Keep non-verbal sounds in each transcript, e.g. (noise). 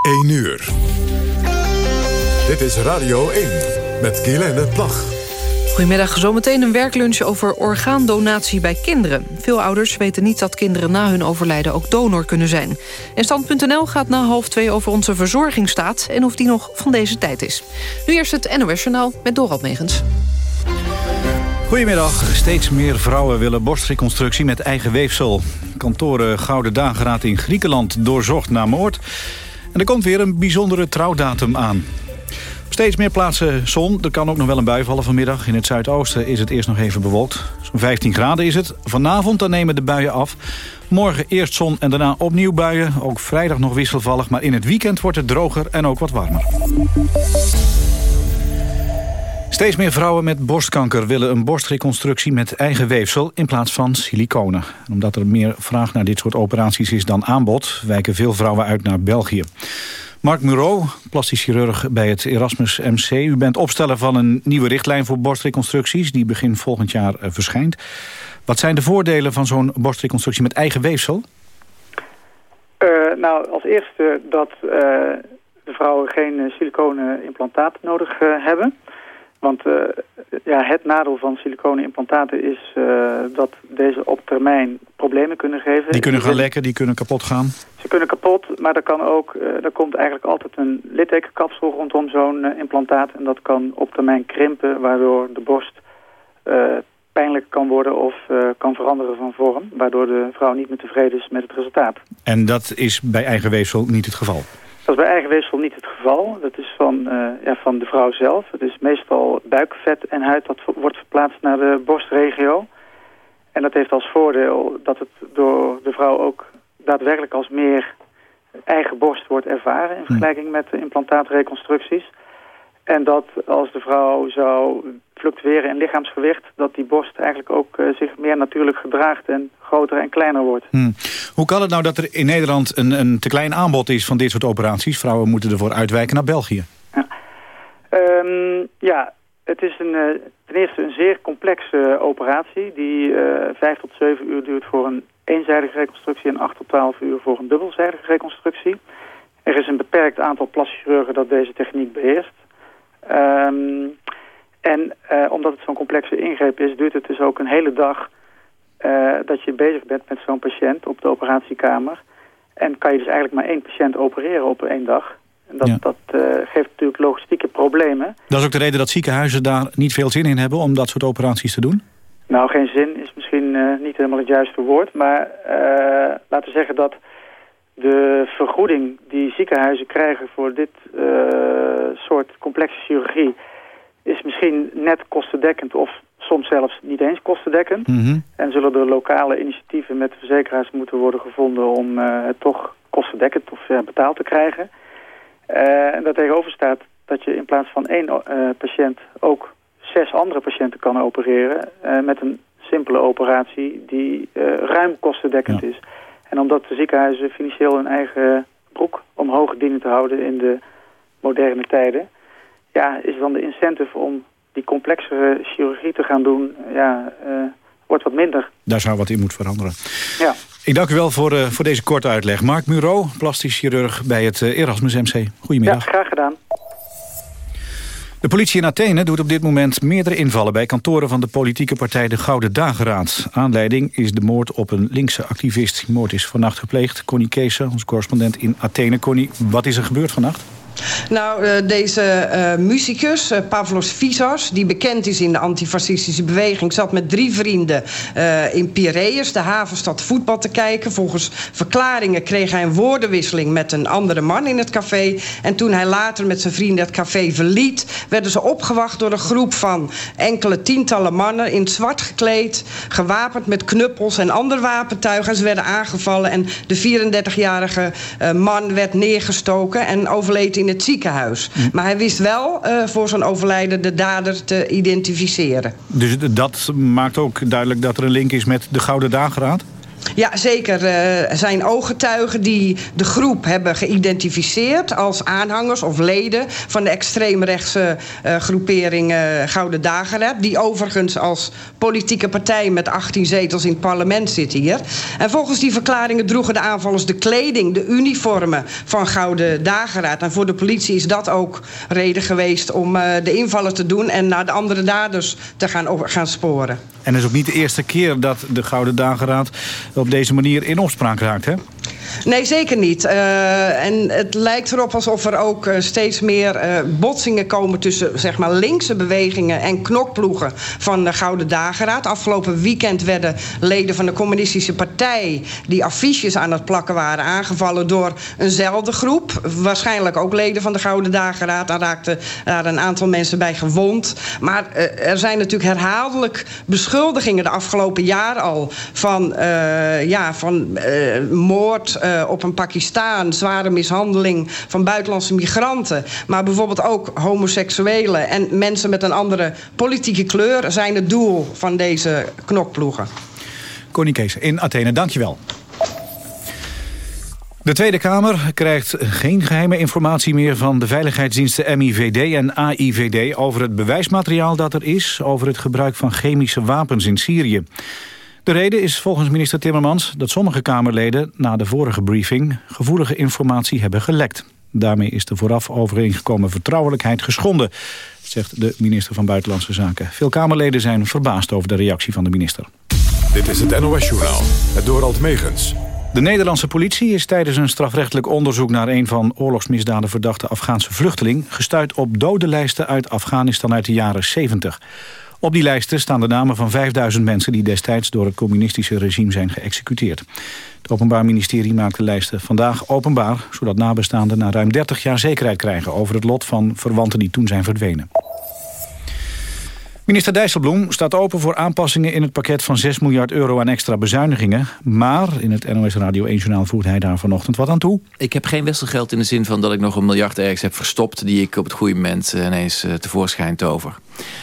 1 uur. Dit is Radio 1 met Guylaine Plag. Goedemiddag, zometeen een werklunch over orgaandonatie bij kinderen. Veel ouders weten niet dat kinderen na hun overlijden ook donor kunnen zijn. En Stand.nl gaat na half twee over onze verzorgingsstaat... en of die nog van deze tijd is. Nu eerst het NOS Journaal met Dorald Megens. Goedemiddag. Steeds meer vrouwen willen borstreconstructie met eigen weefsel. Kantoren Gouden Dageraad in Griekenland doorzocht naar moord. En er komt weer een bijzondere trouwdatum aan. Steeds meer plaatsen zon. Er kan ook nog wel een bui vallen vanmiddag. In het zuidoosten is het eerst nog even bewolkt. Zo'n 15 graden is het. Vanavond dan nemen de buien af. Morgen eerst zon en daarna opnieuw buien. Ook vrijdag nog wisselvallig. Maar in het weekend wordt het droger en ook wat warmer. Steeds meer vrouwen met borstkanker willen een borstreconstructie met eigen weefsel in plaats van siliconen. Omdat er meer vraag naar dit soort operaties is dan aanbod, wijken veel vrouwen uit naar België. Mark Mureau, plastisch chirurg bij het Erasmus MC. U bent opsteller van een nieuwe richtlijn voor borstreconstructies... die begin volgend jaar eh, verschijnt. Wat zijn de voordelen van zo'n borstreconstructie met eigen weefsel? Uh, nou, als eerste dat uh, de vrouwen geen siliconen implantaten nodig hebben... Want uh, ja, het nadeel van siliconen implantaten is uh, dat deze op termijn problemen kunnen geven. Die kunnen gaan lekken, die kunnen kapot gaan? Ze kunnen kapot, maar er, kan ook, uh, er komt eigenlijk altijd een littekenkapsel rondom zo'n implantaat. En dat kan op termijn krimpen, waardoor de borst pijnlijk kan worden of kan veranderen van vorm. Waardoor de vrouw niet meer tevreden is met het resultaat. En dat is bij eigen weefsel niet het geval? Dat is bij eigen weefsel niet het geval. Dat is van, uh, ja, van de vrouw zelf. Het is meestal buikvet en huid dat wordt verplaatst naar de borstregio. En dat heeft als voordeel dat het door de vrouw ook daadwerkelijk als meer eigen borst wordt ervaren... in vergelijking met de implantaatreconstructies. En dat als de vrouw zou fluctueren in lichaamsgewicht... dat die borst eigenlijk ook uh, zich meer natuurlijk gedraagt en groter en kleiner wordt. Hmm. Hoe kan het nou dat er in Nederland een, een te klein aanbod is van dit soort operaties? Vrouwen moeten ervoor uitwijken naar België. Ja, um, ja het is een, uh, ten eerste een zeer complexe operatie... die vijf tot zeven uur duurt voor een eenzijdige reconstructie... en acht tot twaalf uur voor een dubbelzijdige reconstructie. Er is een beperkt aantal plastisch chirurgen dat deze techniek beheerst. Um, en uh, omdat het zo'n complexe ingreep is, duurt het dus ook een hele dag uh, dat je bezig bent met zo'n patiënt op de operatiekamer. En kan je dus eigenlijk maar één patiënt opereren op één dag. En dat, ja. dat uh, geeft natuurlijk logistieke problemen. Dat is ook de reden dat ziekenhuizen daar niet veel zin in hebben om dat soort operaties te doen? Nou, geen zin is misschien niet helemaal het juiste woord. Maar laten we zeggen dat de vergoeding die ziekenhuizen krijgen voor dit soort complexe chirurgie is misschien net kostendekkend of soms zelfs niet eens kostendekkend. Mm -hmm. En zullen er lokale initiatieven met de verzekeraars moeten worden gevonden om uh, het toch kostendekkend of betaald te krijgen. Uh, en daartegenover staat dat je in plaats van één patiënt ook zes andere patiënten kan opereren met een simpele operatie die ruim kostendekkend ja. is. En omdat de ziekenhuizen financieel hun eigen broek omhoog dienen te houden in de moderne tijden ja, is dan de incentive om die complexere chirurgie te gaan doen, ja, uh, wordt wat minder. Daar zou wat in moeten veranderen. Ja. Ik dank u wel voor, uh, voor deze korte uitleg. Mark Muro, plastisch chirurg bij het uh, Erasmus MC. Goedemiddag. Ja, graag gedaan. De politie in Athene doet op dit moment meerdere invallen... bij kantoren van de politieke partij de Gouden Dageraad. Aanleiding is de moord op een linkse activist. Die moord is vannacht gepleegd. Connie Kees, onze correspondent in Athene. Connie, wat is er gebeurd vannacht? Nou, uh, deze uh, muzikus, uh, Pavlos Fisas, die bekend is in de antifascistische beweging... zat met drie vrienden in Piraeus, de havenstad, voetbal te kijken. Volgens verklaringen kreeg hij een woordenwisseling met een andere man in het café. En toen hij later met zijn vrienden het café verliet... werden ze opgewacht door een groep van enkele tientallen mannen... in zwart gekleed, gewapend met knuppels en ander wapentuig. En ze werden aangevallen en de 34-jarige man werd neergestoken en overleed in het ziekenhuis. Mm. Maar hij wist wel uh, voor zijn overlijden de dader te identificeren. Dus dat maakt ook duidelijk dat er een link is met de Gouden Dageraad? Ja, zeker. Er zijn ooggetuigen die de groep hebben geïdentificeerd... als aanhangers of leden van de extreemrechtse uh, groepering uh, Gouden Dageraad... die overigens als politieke partij met 18 zetels in het parlement zit hier. En volgens die verklaringen droegen de aanvallers de kleding, de uniformen van Gouden Dageraad. En voor de politie is dat ook reden geweest om de invallen te doen... en naar de andere daders te gaan, gaan sporen. En het is ook niet de eerste keer dat de Gouden Dageraad op deze manier in opspraak raakt, hè? Nee, zeker niet. Uh, en het lijkt erop alsof er ook uh, steeds meer uh, botsingen komen... tussen zeg maar, linkse bewegingen en knokploegen van de Gouden Dageraad. Afgelopen weekend werden leden van de communistische partij... die affiches aan het plakken waren aangevallen door eenzelfde groep. Waarschijnlijk ook leden van de Gouden Dageraad. Daar raakten daar een aantal mensen bij gewond. Maar er zijn natuurlijk herhaaldelijk beschuldigingen de afgelopen jaar al... van, ja, van moord uh, op een Pakistaan, zware mishandeling van buitenlandse migranten. Maar bijvoorbeeld ook homoseksuelen en mensen met een andere politieke kleur zijn het doel van deze knokploegen. Connie Kees in Athene, dankjewel. De Tweede Kamer krijgt geen geheime informatie meer van de veiligheidsdiensten MIVD en AIVD over het bewijsmateriaal dat er is over het gebruik van chemische wapens in Syrië. De reden is volgens minister Timmermans dat sommige Kamerleden... na de vorige briefing gevoelige informatie hebben gelekt. Daarmee is de vooraf overeengekomen vertrouwelijkheid geschonden... zegt de minister van Buitenlandse Zaken. Veel Kamerleden zijn verbaasd over de reactie van de minister. Dit is het NOS Journaal, het Dorald Megens. De Nederlandse politie is tijdens een strafrechtelijk onderzoek... naar een van oorlogsmisdaden verdachte Afghaanse vluchteling... gestuurd op dodenlijsten uit Afghanistan uit de jaren 70. Op die lijsten staan de namen van 5000 mensen... die destijds door het communistische regime zijn geëxecuteerd. Het Openbaar Ministerie maakt de lijsten vandaag openbaar... zodat nabestaanden na ruim 30 jaar zekerheid krijgen... over het lot van verwanten die toen zijn verdwenen. Minister Dijsselbloem staat open voor aanpassingen in het pakket van 6 miljard euro aan extra bezuinigingen. Maar in het NOS Radio 1 Journaal voert hij daar vanochtend wat aan toe. Ik heb geen wisselgeld in de zin van dat ik nog een miljard ergens heb verstopt... die ik op het goede moment eh, ineens eh, tevoorschijn tover.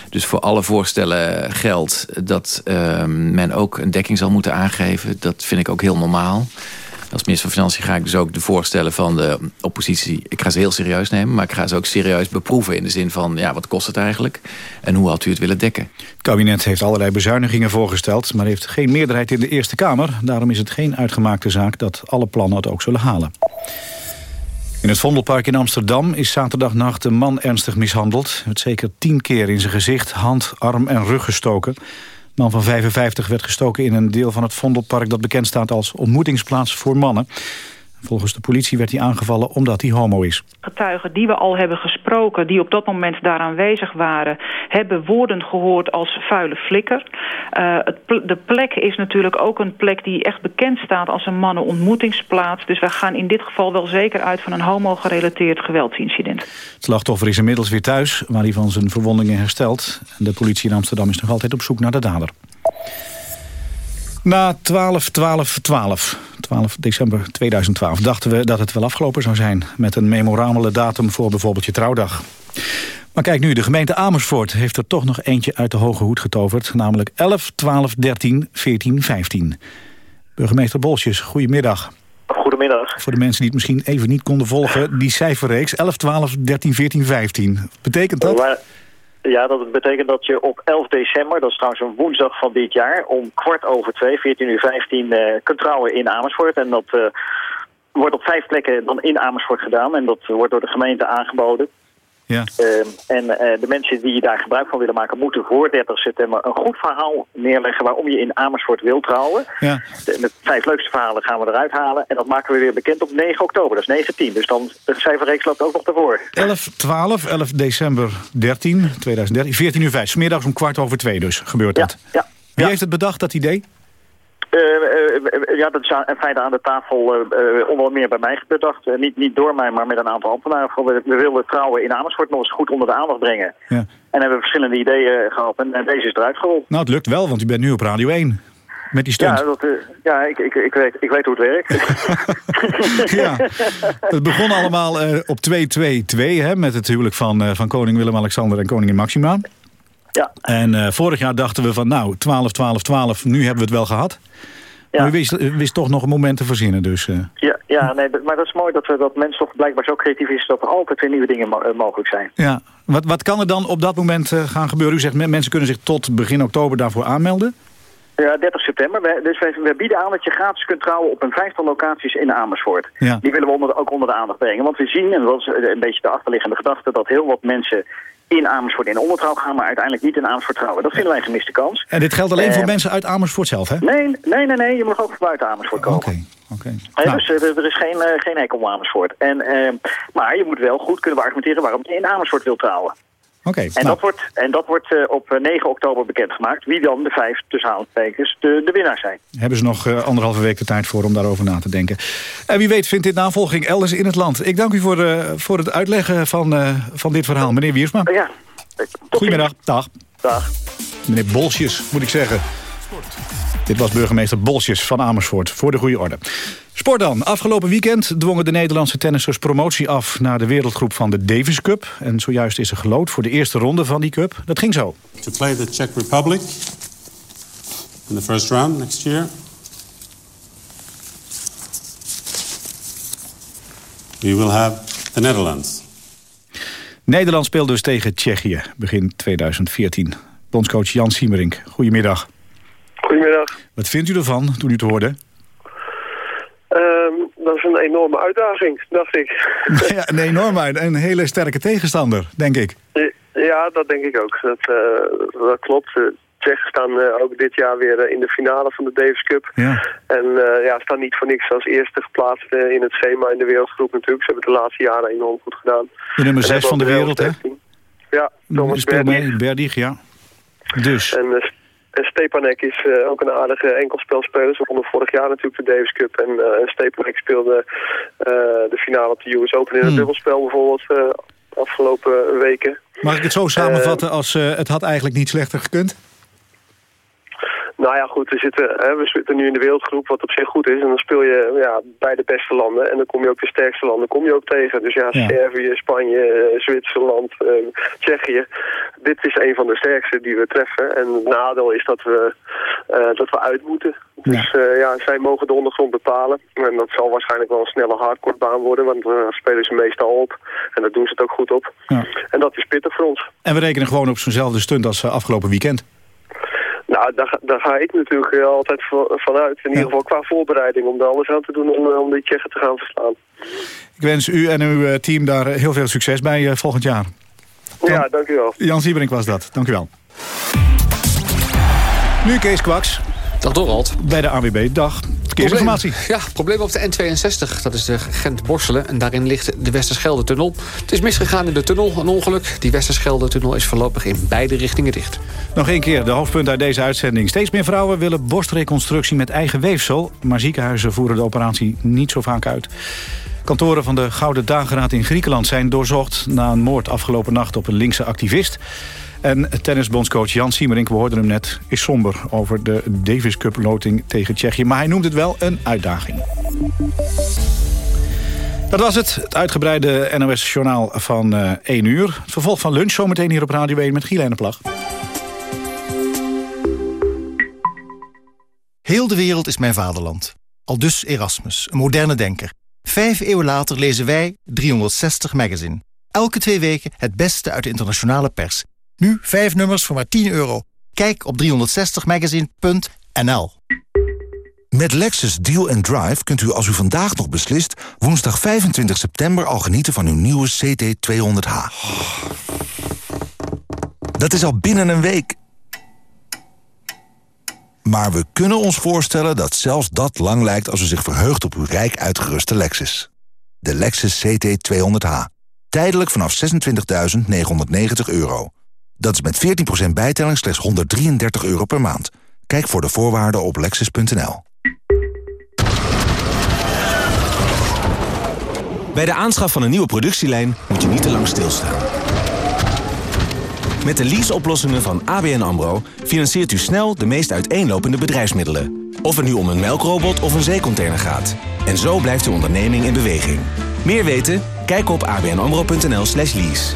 Dus voor alle voorstellen geldt dat uh, men ook een dekking zal moeten aangeven. Dat vind ik ook heel normaal. Als minister van Financiën ga ik dus ook de voorstellen van de oppositie... ik ga ze heel serieus nemen, maar ik ga ze ook serieus beproeven... in de zin van, ja, wat kost het eigenlijk? En hoe had u het willen dekken? Het kabinet heeft allerlei bezuinigingen voorgesteld... maar heeft geen meerderheid in de Eerste Kamer. Daarom is het geen uitgemaakte zaak dat alle plannen het ook zullen halen. In het Vondelpark in Amsterdam is zaterdagnacht een man ernstig mishandeld. Het zeker tien keer in zijn gezicht, hand, arm en rug gestoken man van 55 werd gestoken in een deel van het Vondelpark... dat bekend staat als ontmoetingsplaats voor mannen. Volgens de politie werd hij aangevallen omdat hij homo is. Getuigen die we al hebben gesproken, die op dat moment daar aanwezig waren... hebben woorden gehoord als vuile flikker. Uh, het de plek is natuurlijk ook een plek die echt bekend staat als een mannenontmoetingsplaats. Dus wij gaan in dit geval wel zeker uit van een homo-gerelateerd geweldsincident. Het slachtoffer is inmiddels weer thuis, waar hij van zijn verwondingen herstelt. De politie in Amsterdam is nog altijd op zoek naar de dader. Na 12, 12, 12, 12 december 2012 dachten we dat het wel afgelopen zou zijn... met een memorabele datum voor bijvoorbeeld je trouwdag. Maar kijk nu, de gemeente Amersfoort heeft er toch nog eentje uit de hoge hoed getoverd... namelijk 11, 12, 13, 14, 15. Burgemeester Bolsjes, goedemiddag. Goedemiddag. Voor de mensen die het misschien even niet konden volgen... die cijferreeks 11, 12, 13, 14, 15. Wat betekent dat? Ja, dat betekent dat je op 11 december, dat is trouwens een woensdag van dit jaar... om kwart over twee, 14 uur 15, uh, kunt trouwen in Amersfoort. En dat uh, wordt op vijf plekken dan in Amersfoort gedaan. En dat wordt door de gemeente aangeboden. Ja. Uh, en uh, de mensen die daar gebruik van willen maken... moeten voor 30 september een goed verhaal neerleggen... waarom je in Amersfoort wil trouwen. Ja. De, vijf leukste verhalen gaan we eruit halen. En dat maken we weer bekend op 9 oktober. Dat is 19. Dus dan de cijferreeks loopt ook nog ervoor. 11, 12, 11 december 13, 2013. 14 uur 5. Smiddags om kwart over twee dus gebeurt dat. Ja. Wie heeft het bedacht, dat idee? Uh, uh, ja, dat is in feite aan de tafel uh, onder meer bij mij bedacht. niet, niet door mij, maar met een aantal ambtenaren. We, we wilden trouwen in Amersfoort nog eens goed onder de aandacht brengen. Ja. En hebben verschillende ideeën gehad. En, en, deze is eruit gerold. Nou, het lukt wel, want u bent nu op Radio 1. Met die stunt. Ja, dat, ja ik, ik, ik, weet, ik weet hoe het werkt. (laughs) ja. Het begon allemaal op 2-2-2, met het huwelijk van, van koning Willem-Alexander en koningin Maxima. Ja. En vorig jaar dachten we van, nou, 12, 12, 12, nu hebben we het wel gehad. Ja. U wist, wist, toch nog een moment te verzinnen dus. Uh. Ja, ja nee, maar dat is mooi dat, we, dat mensen toch blijkbaar zo creatief is... dat er altijd weer nieuwe dingen mo mogelijk zijn. Ja, wat, wat kan er dan op dat moment gaan gebeuren? U zegt mensen kunnen zich tot begin oktober daarvoor aanmelden? Ja, 30 september. dus we, bieden aan dat je gratis kunt trouwen op een vijftal locaties in Amersfoort. Ja. Die willen we onder, ook onder de aandacht brengen. Want we zien, en dat is een beetje de achterliggende gedachte... dat heel wat mensen in Amersfoort in ondertrouw gaan... maar uiteindelijk niet in Amersfoort trouwen. Dat vinden wij een gemiste kans. En dit geldt alleen voor eh, mensen uit Amersfoort zelf, hè? Nee, nee, nee, nee. Je mag ook van buiten Amersfoort komen. Oké. Okay. Nou. Dus uh, er is geen, uh, geen hek om Amersfoort. En, maar je moet wel goed kunnen argumenteren waarom je in Amersfoort wil trouwen en, nou. dat wordt, en dat wordt uh, op 9 eh, oktober bekendgemaakt. Wie dan de vijf tussen aantekens de, de winnaars zijn. Hebben ze nog uh, anderhalve week de tijd voor om daarover na te denken. En wie weet vindt dit navolging elders in het land. Ik dank u voor, uh, voor het uitleggen van, van dit verhaal. Meneer Wiersma. Ja. Goedemiddag. Dag. Dag. Meneer Bolsjes, moet ik zeggen. Dit was burgemeester Bolsjes van Amersfoort. Voor de goede orde. Sport dan. Afgelopen weekend dwongen de Nederlandse tennissers promotie af... naar de wereldgroep van de Davis Cup. En zojuist is er gelood voor de eerste ronde van die cup. Dat ging zo. To play the Czech Republic in the first round next year. We will have the Netherlands. Nederland speelt dus tegen Tsjechië begin 2014. Bondscoach Jan Siemerink, goedemiddag. Goedemiddag. Wat vindt u ervan toen u het hoorde? Dat is een enorme uitdaging, dacht ik. (laughs) ja, een enorme uitdaging. Een hele sterke tegenstander, denk ik. Ja, dat denk ik ook. Dat, uh, dat klopt. De Tsjechen staan uh, ook dit jaar weer uh, in de finale van de Davis Cup. Ja. En ja, staan niet voor niks als eerste geplaatst in het schema in de wereldgroep natuurlijk. Ze hebben het de laatste jaren enorm goed gedaan. De nummer 6 van de wereld, hè? Ja, Thomas Berdig. Berdig, ja. Dus. En Stepanek is uh, ook een aardige enkelspelspeler. Ze wonnen vorig jaar natuurlijk de Davis Cup. En, uh, Stepanek speelde uh, de finale op de US Open in het hmm. dubbelspel bijvoorbeeld afgelopen weken. Mag ik het zo samenvatten als het had eigenlijk niet slechter gekund? Nou ja, goed, we zitten, hè, we zitten nu in de wereldgroep, wat op zich goed is. En dan speel je ja, bij de beste landen. En dan kom je ook de sterkste landen kom je ook tegen. Dus ja, Servië, Spanje, eh, Zwitserland, uh, Tsjechië. Dit is een van de sterkste die we treffen. En het nadeel is dat we, uh, dat we uit moeten. Dus ja. ja, zij mogen de ondergrond bepalen. En dat zal waarschijnlijk wel een snelle hardcourtbaan worden. Want dan spelen ze meestal op. En dat doen ze het ook goed op. Ja. En dat is pittig voor ons. En we rekenen gewoon op zo'nzelfde stunt als afgelopen weekend. Nou, daar, daar ga ik natuurlijk eh, altijd vanuit. In ieder geval qua voorbereiding om er alles aan te doen om, eh, om die Tsjechen te gaan verslaan. Ik wens u en uw eh, team daar heel veel succes bij volgend jaar. Ja, dank u wel. Jan Sieberink was dat. Dank u wel. Nu Kees Kwaks. Dag Dorald. Bij de AWB. Dag. Verkeersinformatie. Ja, probleem op de N62. Dat is de Gent-Borselen. En daarin ligt de Westerschelde-tunnel. Het is misgegaan in de tunnel, een ongeluk. Die Westerschelde-tunnel is voorlopig in beide richtingen dicht. Nog één keer de hoofdpunt uit deze uitzending. Steeds meer vrouwen willen borstreconstructie met eigen weefsel. Maar ziekenhuizen voeren de operatie niet zo vaak uit. Kantoren van de Gouden Dageraad in Griekenland zijn doorzocht... na een moord afgelopen nacht op een linkse activist. En tennisbondscoach Jan Siemerink, we hoorden hem net, is somber over de Davis Cup loting tegen Tsjechië. Maar hij noemt het wel een uitdaging. Dat was het, het uitgebreide NOS-journaal van uh, eh, 1 uur. Het vervolg van lunch zometeen hier op Radio 1 met Giel Plag. Heel de wereld is mijn vaderland. Al dus Erasmus, een moderne denker. Vijf eeuwen later lezen wij 360 Magazine. Elke twee weken het beste uit de internationale pers. Nu vijf nummers voor maar 10 euro. Kijk op 360magazine.nl. Met Lexus Deal and Drive kunt u als u vandaag nog beslist... woensdag 25 september al genieten van uw nieuwe CT200H. Dat is al binnen een week. Maar we kunnen ons voorstellen dat zelfs dat lang lijkt... als u zich verheugt op uw rijk uitgeruste Lexus. De Lexus CT200H. Tijdelijk vanaf 26.990 euro. Dat is met 14% bijtelling slechts 133 euro per maand. Kijk voor de voorwaarden op lexus.nl. Bij de aanschaf van een nieuwe productielijn moet je niet te lang stilstaan. Met de leaseoplossingen van ABN AMRO financiert u snel de meest uiteenlopende bedrijfsmiddelen. Of het nu om een melkrobot of een zeecontainer gaat. En zo blijft uw onderneming in beweging. Meer weten? Kijk op abnamro.nl slash lease.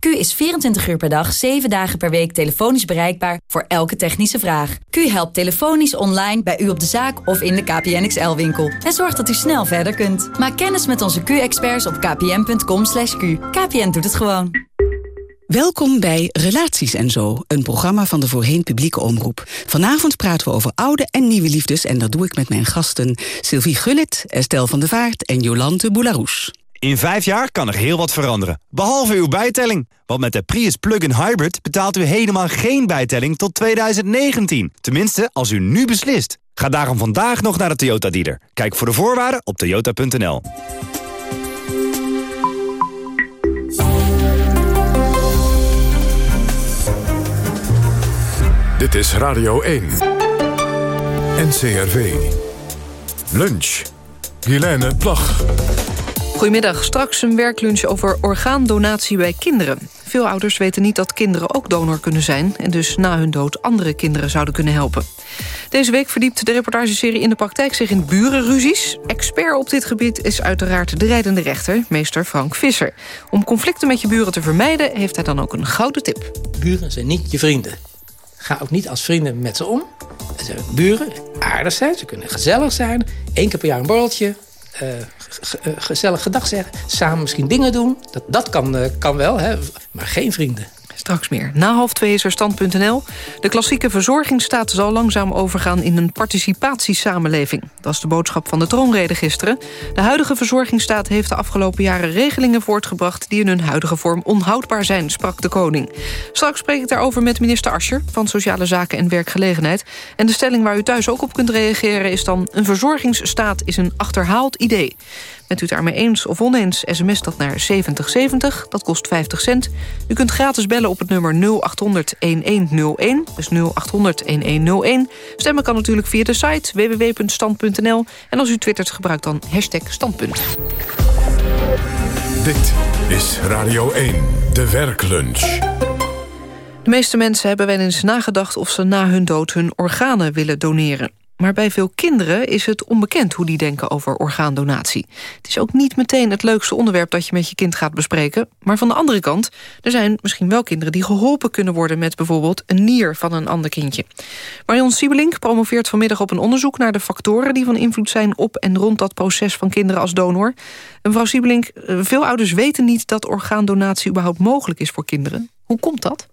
Q is 24 uur per dag, 7 dagen per week telefonisch bereikbaar voor elke technische vraag. Q helpt telefonisch online bij u op de zaak of in de KPN XL-winkel. En zorgt dat u snel verder kunt. Maak kennis met onze Q-experts op kpn.com. /q. KPN doet het gewoon. Welkom bij Relaties en Zo, een programma van de voorheen publieke omroep. Vanavond praten we over oude en nieuwe liefdes... en dat doe ik met mijn gasten Sylvie Gullit, Estelle van der Vaart en Jolante Boularoes. In vijf jaar kan er heel wat veranderen, behalve uw bijtelling. Want met de Prius Plug-in Hybrid betaalt u helemaal geen bijtelling tot 2019. Tenminste, als u nu beslist. Ga daarom vandaag nog naar de Toyota dealer. Kijk voor de voorwaarden op toyota.nl. Dit is Radio 1. NCRV. Lunch. Helene Plag. Goedemiddag, straks een werklunch over orgaandonatie bij kinderen. Veel ouders weten niet dat kinderen ook donor kunnen zijn... en dus na hun dood andere kinderen zouden kunnen helpen. Deze week verdiept de reportageserie in de praktijk zich in burenruzies. Expert op dit gebied is uiteraard de rijdende rechter, meester Frank Visser. Om conflicten met je buren te vermijden heeft hij dan ook een gouden tip. Buren zijn niet je vrienden. Ga ook niet als vrienden met ze om. Het zijn buren, aardig zijn, ze kunnen gezellig zijn. Eén keer per jaar een borreltje, gezellig gedag zeggen. Samen misschien dingen doen. Dat, dat kan, uh, kan wel, hè? maar geen vrienden. Straks meer. Na half twee is er stand.nl. De klassieke verzorgingsstaat zal langzaam overgaan in een participatiesamenleving. Dat is de boodschap van de troonrede gisteren. De huidige verzorgingsstaat heeft de afgelopen jaren regelingen voortgebracht... die in hun huidige vorm onhoudbaar zijn, sprak de koning. Straks spreek ik daarover met minister Ascher van Sociale Zaken en Werkgelegenheid. En de stelling waar u thuis ook op kunt reageren is dan... een verzorgingsstaat is een achterhaald idee. Bent u het daarmee eens of oneens, sms dat naar 7070. Dat kost 50 cent. U kunt gratis bellen op het nummer 0800-1101. Dus 0800-1101. Stemmen kan natuurlijk via de site www.stand.nl. En als u twittert, gebruik dan hashtag standpunt. Dit is Radio 1, de werklunch. De meeste mensen hebben wel eens nagedacht of ze na hun dood hun organen willen doneren. Maar bij veel kinderen is het onbekend hoe die denken over orgaandonatie. Het is ook niet meteen het leukste onderwerp dat je met je kind gaat bespreken. Maar van de andere kant, er zijn misschien wel kinderen die geholpen kunnen worden... met bijvoorbeeld een nier van een ander kindje. Marion Siebelink promoveert vanmiddag op een onderzoek naar de factoren... die van invloed zijn op en rond dat proces van kinderen als donor. mevrouw Siebelink, eh, veel ouders weten niet dat orgaandonatie überhaupt mogelijk is voor kinderen. Hoe komt dat?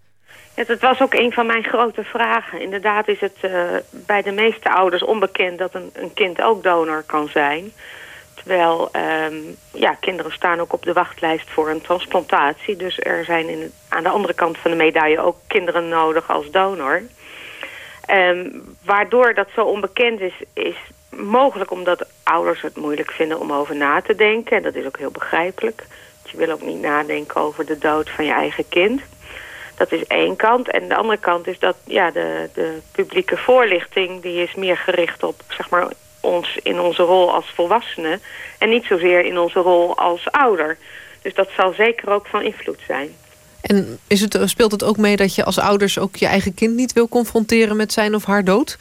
Ja, dat was ook een van mijn grote vragen. Inderdaad is het uh, bij de meeste ouders onbekend dat een, een, kind ook donor kan zijn. Terwijl um, ja, kinderen staan ook op de wachtlijst voor een transplantatie. Dus er zijn in, aan de andere kant van de medaille ook kinderen nodig als donor. Um, waardoor dat zo onbekend is, is mogelijk omdat ouders het moeilijk vinden om over na te denken. En dat is ook heel begrijpelijk. Je wil ook niet nadenken over de dood van je eigen kind. Dat is één kant. En de andere kant is dat ja, de, de publieke voorlichting... die is meer gericht op zeg maar, ons in onze rol als volwassenen... en niet zozeer in onze rol als ouder. Dus dat zal zeker ook van invloed zijn. En is het, speelt het ook mee dat je als ouders ook je eigen kind niet wil confronteren met zijn of haar dood?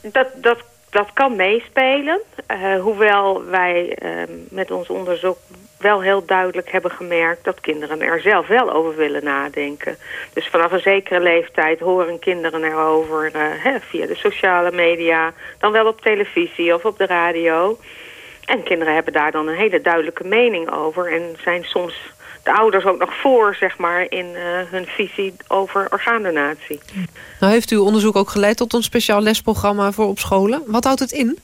Dat, dat, dat kan meespelen. Uh, hoewel wij uh, met ons onderzoek wel heel duidelijk hebben gemerkt dat kinderen er zelf wel over willen nadenken. Dus vanaf een zekere leeftijd horen kinderen erover uh, hè, via de sociale media, dan wel op televisie of op de radio. En kinderen hebben daar dan een hele duidelijke mening over en zijn soms de ouders ook nog voor, zeg maar, in uh, hun visie over orgaandonatie. Nou heeft uw onderzoek ook geleid tot een speciaal lesprogramma voor op scholen. Wat houdt het in?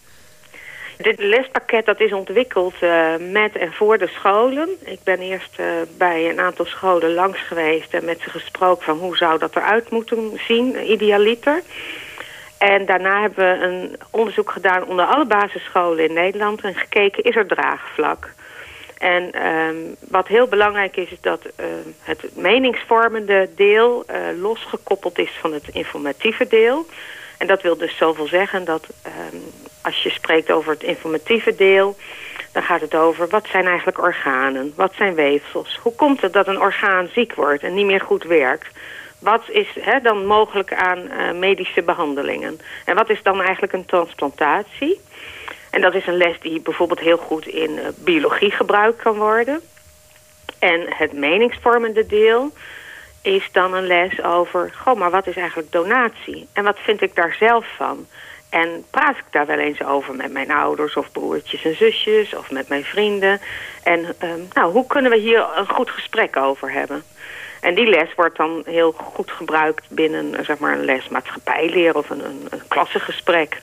Dit lespakket dat is ontwikkeld uh, met en voor de scholen. Ik ben eerst uh, bij een aantal scholen langs geweest en met ze gesproken van hoe zou dat eruit moeten zien, idealiter. En daarna hebben we een onderzoek gedaan onder alle basisscholen in Nederland en gekeken is er draagvlak. En um, wat heel belangrijk is, is dat uh, het meningsvormende deel losgekoppeld is van het informatieve deel. En dat wil dus zoveel zeggen dat um, als je spreekt over het informatieve deel... Dan gaat het over wat zijn eigenlijk organen? Wat zijn weefsels? Hoe komt het dat een orgaan ziek wordt en niet meer goed werkt? Wat is dan mogelijk aan uh, medische behandelingen? En wat is dan eigenlijk een transplantatie? En dat is een les die bijvoorbeeld heel goed in uh, biologie gebruikt kan worden. En het meningsvormende deel is dan een les over... goh, maar wat is eigenlijk donatie? En wat vind ik daar zelf van? En praat ik daar wel eens over met mijn ouders of broertjes en zusjes... of met mijn vrienden? En um, nou, hoe kunnen we hier een goed gesprek over hebben? En die les wordt dan heel goed gebruikt binnen zeg maar, een les maatschappijleer... of een, een, een klassengesprek.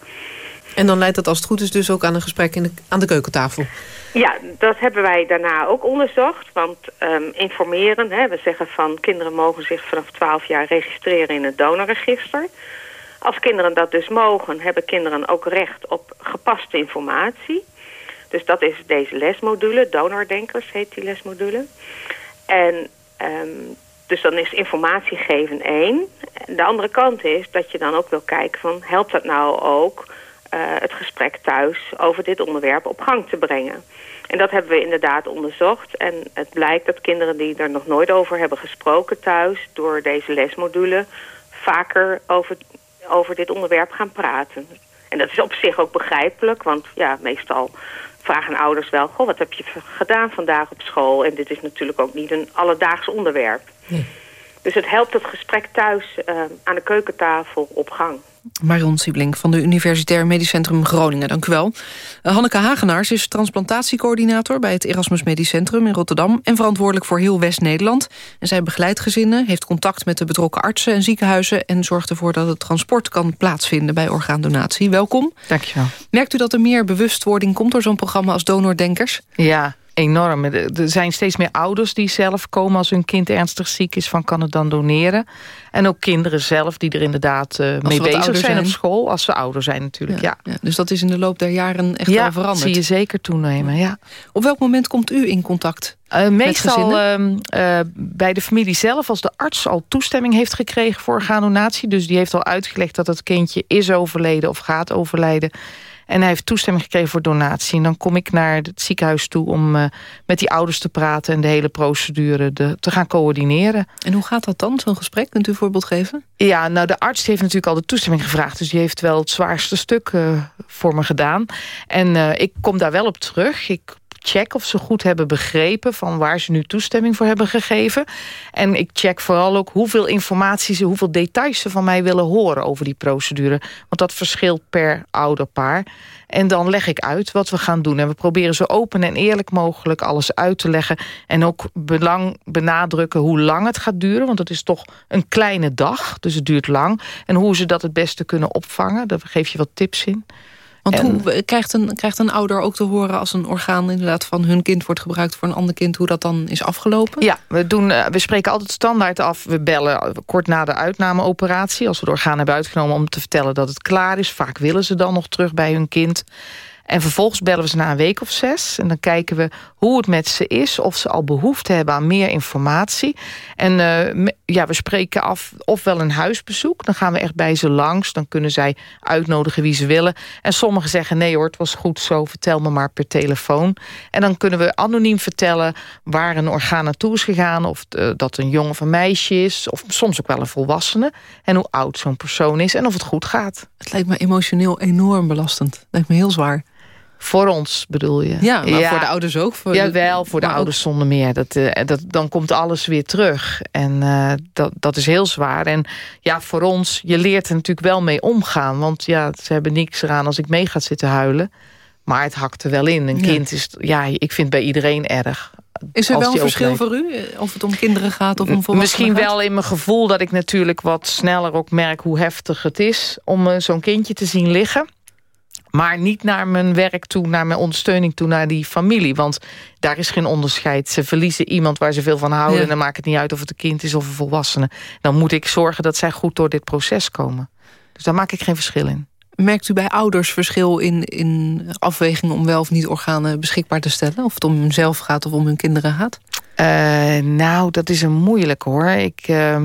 En dan leidt dat als het goed is dus ook aan een gesprek in de, aan de keukentafel? Ja, dat hebben wij daarna ook onderzocht. Want um, informeren, hè, we zeggen van kinderen mogen zich vanaf 12 jaar registreren in het donorregister. Als kinderen dat dus mogen, hebben kinderen ook recht op gepaste informatie. Dus dat is deze lesmodule, donordenkers heet die lesmodule. En um, dus dan is informatie geven één. De andere kant is dat je dan ook wil kijken van helpt dat nou ook het gesprek thuis over dit onderwerp op gang te brengen. En dat hebben we inderdaad onderzocht. En het blijkt dat kinderen die er nog nooit over hebben gesproken thuis... door deze lesmodule vaker over, over dit onderwerp gaan praten. En dat is op zich ook begrijpelijk, want ja, meestal vragen ouders wel... Goh, wat heb je gedaan vandaag op school? En dit is natuurlijk ook niet een alledaags onderwerp. Dus het helpt het gesprek thuis uh, aan de keukentafel op gang. Marion Siebling van de Universitair Medisch Centrum Groningen. Dank u wel. Uh, Hanneke Hagenaars is transplantatiecoördinator... bij het Erasmus Medisch Centrum in Rotterdam... en verantwoordelijk voor heel West-Nederland. En zij begeleidt gezinnen, heeft contact met de betrokken artsen en ziekenhuizen... en zorgt ervoor dat het transport kan plaatsvinden bij orgaandonatie. Welkom. Dank je wel. Merkt u dat er meer bewustwording komt door zo'n programma als Donordenkers? Ja, enorm. Er zijn steeds meer ouders die zelf komen als hun kind ernstig ziek is... van kan het dan doneren. En ook kinderen zelf die er inderdaad uh, mee bezig zijn, zijn, op school. Als ze ouder zijn natuurlijk, ja, ja. Dus dat is in de loop der jaren echt wel veranderd? zie je zeker toenemen, ja. Op welk moment komt u in contact uh, meestal uh, uh, bij de familie zelf, als de arts al toestemming heeft gekregen voor orgaandonatie. Dus die heeft al uitgelegd dat het kindje is overleden of gaat overlijden. En hij heeft toestemming gekregen voor donatie. En dan kom ik naar het ziekenhuis toe om uh, met die ouders te praten... en de hele procedure de, te gaan coördineren. En hoe gaat dat dan, zo'n gesprek? Kunt u een voorbeeld geven? Ja, nou de arts heeft natuurlijk al de toestemming gevraagd. Dus die heeft wel het zwaarste stuk uh, voor me gedaan. En uh, ik kom daar wel op terug. Ik check of ze goed hebben begrepen... van waar ze nu toestemming voor hebben gegeven. En ik check vooral ook hoeveel informatie ze... hoeveel details ze van mij willen horen over die procedure. Want dat verschilt per ouderpaar. En dan leg ik uit wat we gaan doen. En we proberen zo open en eerlijk mogelijk alles uit te leggen. En ook belang benadrukken hoe lang het gaat duren. Want het is toch een kleine dag, dus het duurt lang. En hoe ze dat het beste kunnen opvangen. Daar geef je wat tips in. Want hoe krijgt een, krijgt een ouder ook te horen als een orgaan inderdaad van hun kind wordt gebruikt voor een ander kind, hoe dat dan is afgelopen? Ja, we, doen, eh, we spreken altijd standaard af. We bellen kort na de uitnameoperatie, als we de orgaan hebben uitgenomen, om te vertellen dat het klaar is. Vaak willen ze dan nog terug bij hun kind. En vervolgens bellen we ze na een week of zes. En dan kijken we hoe het met ze is. Of ze al behoefte hebben aan meer informatie. En uh, ja, we spreken af ofwel een huisbezoek. Dan gaan we echt bij ze langs. Dan kunnen zij uitnodigen wie ze willen. En sommigen zeggen nee hoor, het was goed zo. Vertel me maar per telefoon. En dan kunnen we anoniem vertellen waar een orgaan naartoe is gegaan. Of uh, dat een jongen of een meisje is. Of soms ook wel een volwassene. En hoe oud zo'n persoon is. En of het goed gaat. Het lijkt me emotioneel enorm belastend. Lijkt me heel zwaar. Voor ons bedoel je? Ja, maar ja. voor de ouders ook? Voor Jawel, voor de ouders zonder meer. Dat, uh, dat, dan komt alles weer terug. En uh, dat, dat is heel zwaar. En ja, voor ons, je leert er natuurlijk wel mee omgaan. Want ja, ze hebben niks eraan als ik mee ga zitten huilen. Maar het hakt er wel in. Een ja. kind is, ja, ik vind bij iedereen erg. Is er wel een verschil voor u? Of het om kinderen gaat of om volwassenen Misschien wel in mijn gevoel dat ik natuurlijk wat sneller ook merk hoe heftig het is... om uh, zo'n kindje te zien liggen. Maar niet naar mijn werk toe, naar mijn ondersteuning toe, naar die familie. Want daar is geen onderscheid. Ze verliezen iemand waar ze veel van houden... Ja. en dan maakt het niet uit of het een kind is of een volwassene. Dan moet ik zorgen dat zij goed door dit proces komen. Dus daar maak ik geen verschil in. Merkt u bij ouders verschil in, in afweging om wel of niet organen beschikbaar te stellen? Of het om hunzelf gaat of om hun kinderen gaat? Uh, nou, dat is een moeilijk hoor. Ik... Uh...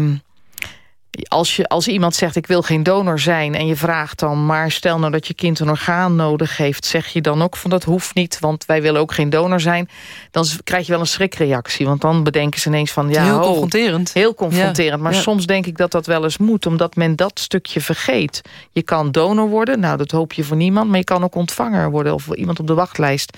als, je, als iemand zegt ik wil geen donor zijn... en je vraagt dan, maar stel nou dat je kind een orgaan nodig heeft... zeg je dan ook van dat hoeft niet, want wij willen ook geen donor zijn... dan krijg je wel een schrikreactie. Want dan bedenken ze ineens van... Ja, heel ho, confronterend. Heel confronterend. maar ja. soms denk ik dat dat wel eens moet... omdat men dat stukje vergeet. Je kan donor worden, nou dat hoop je voor niemand... maar je kan ook ontvanger worden of iemand op de wachtlijst.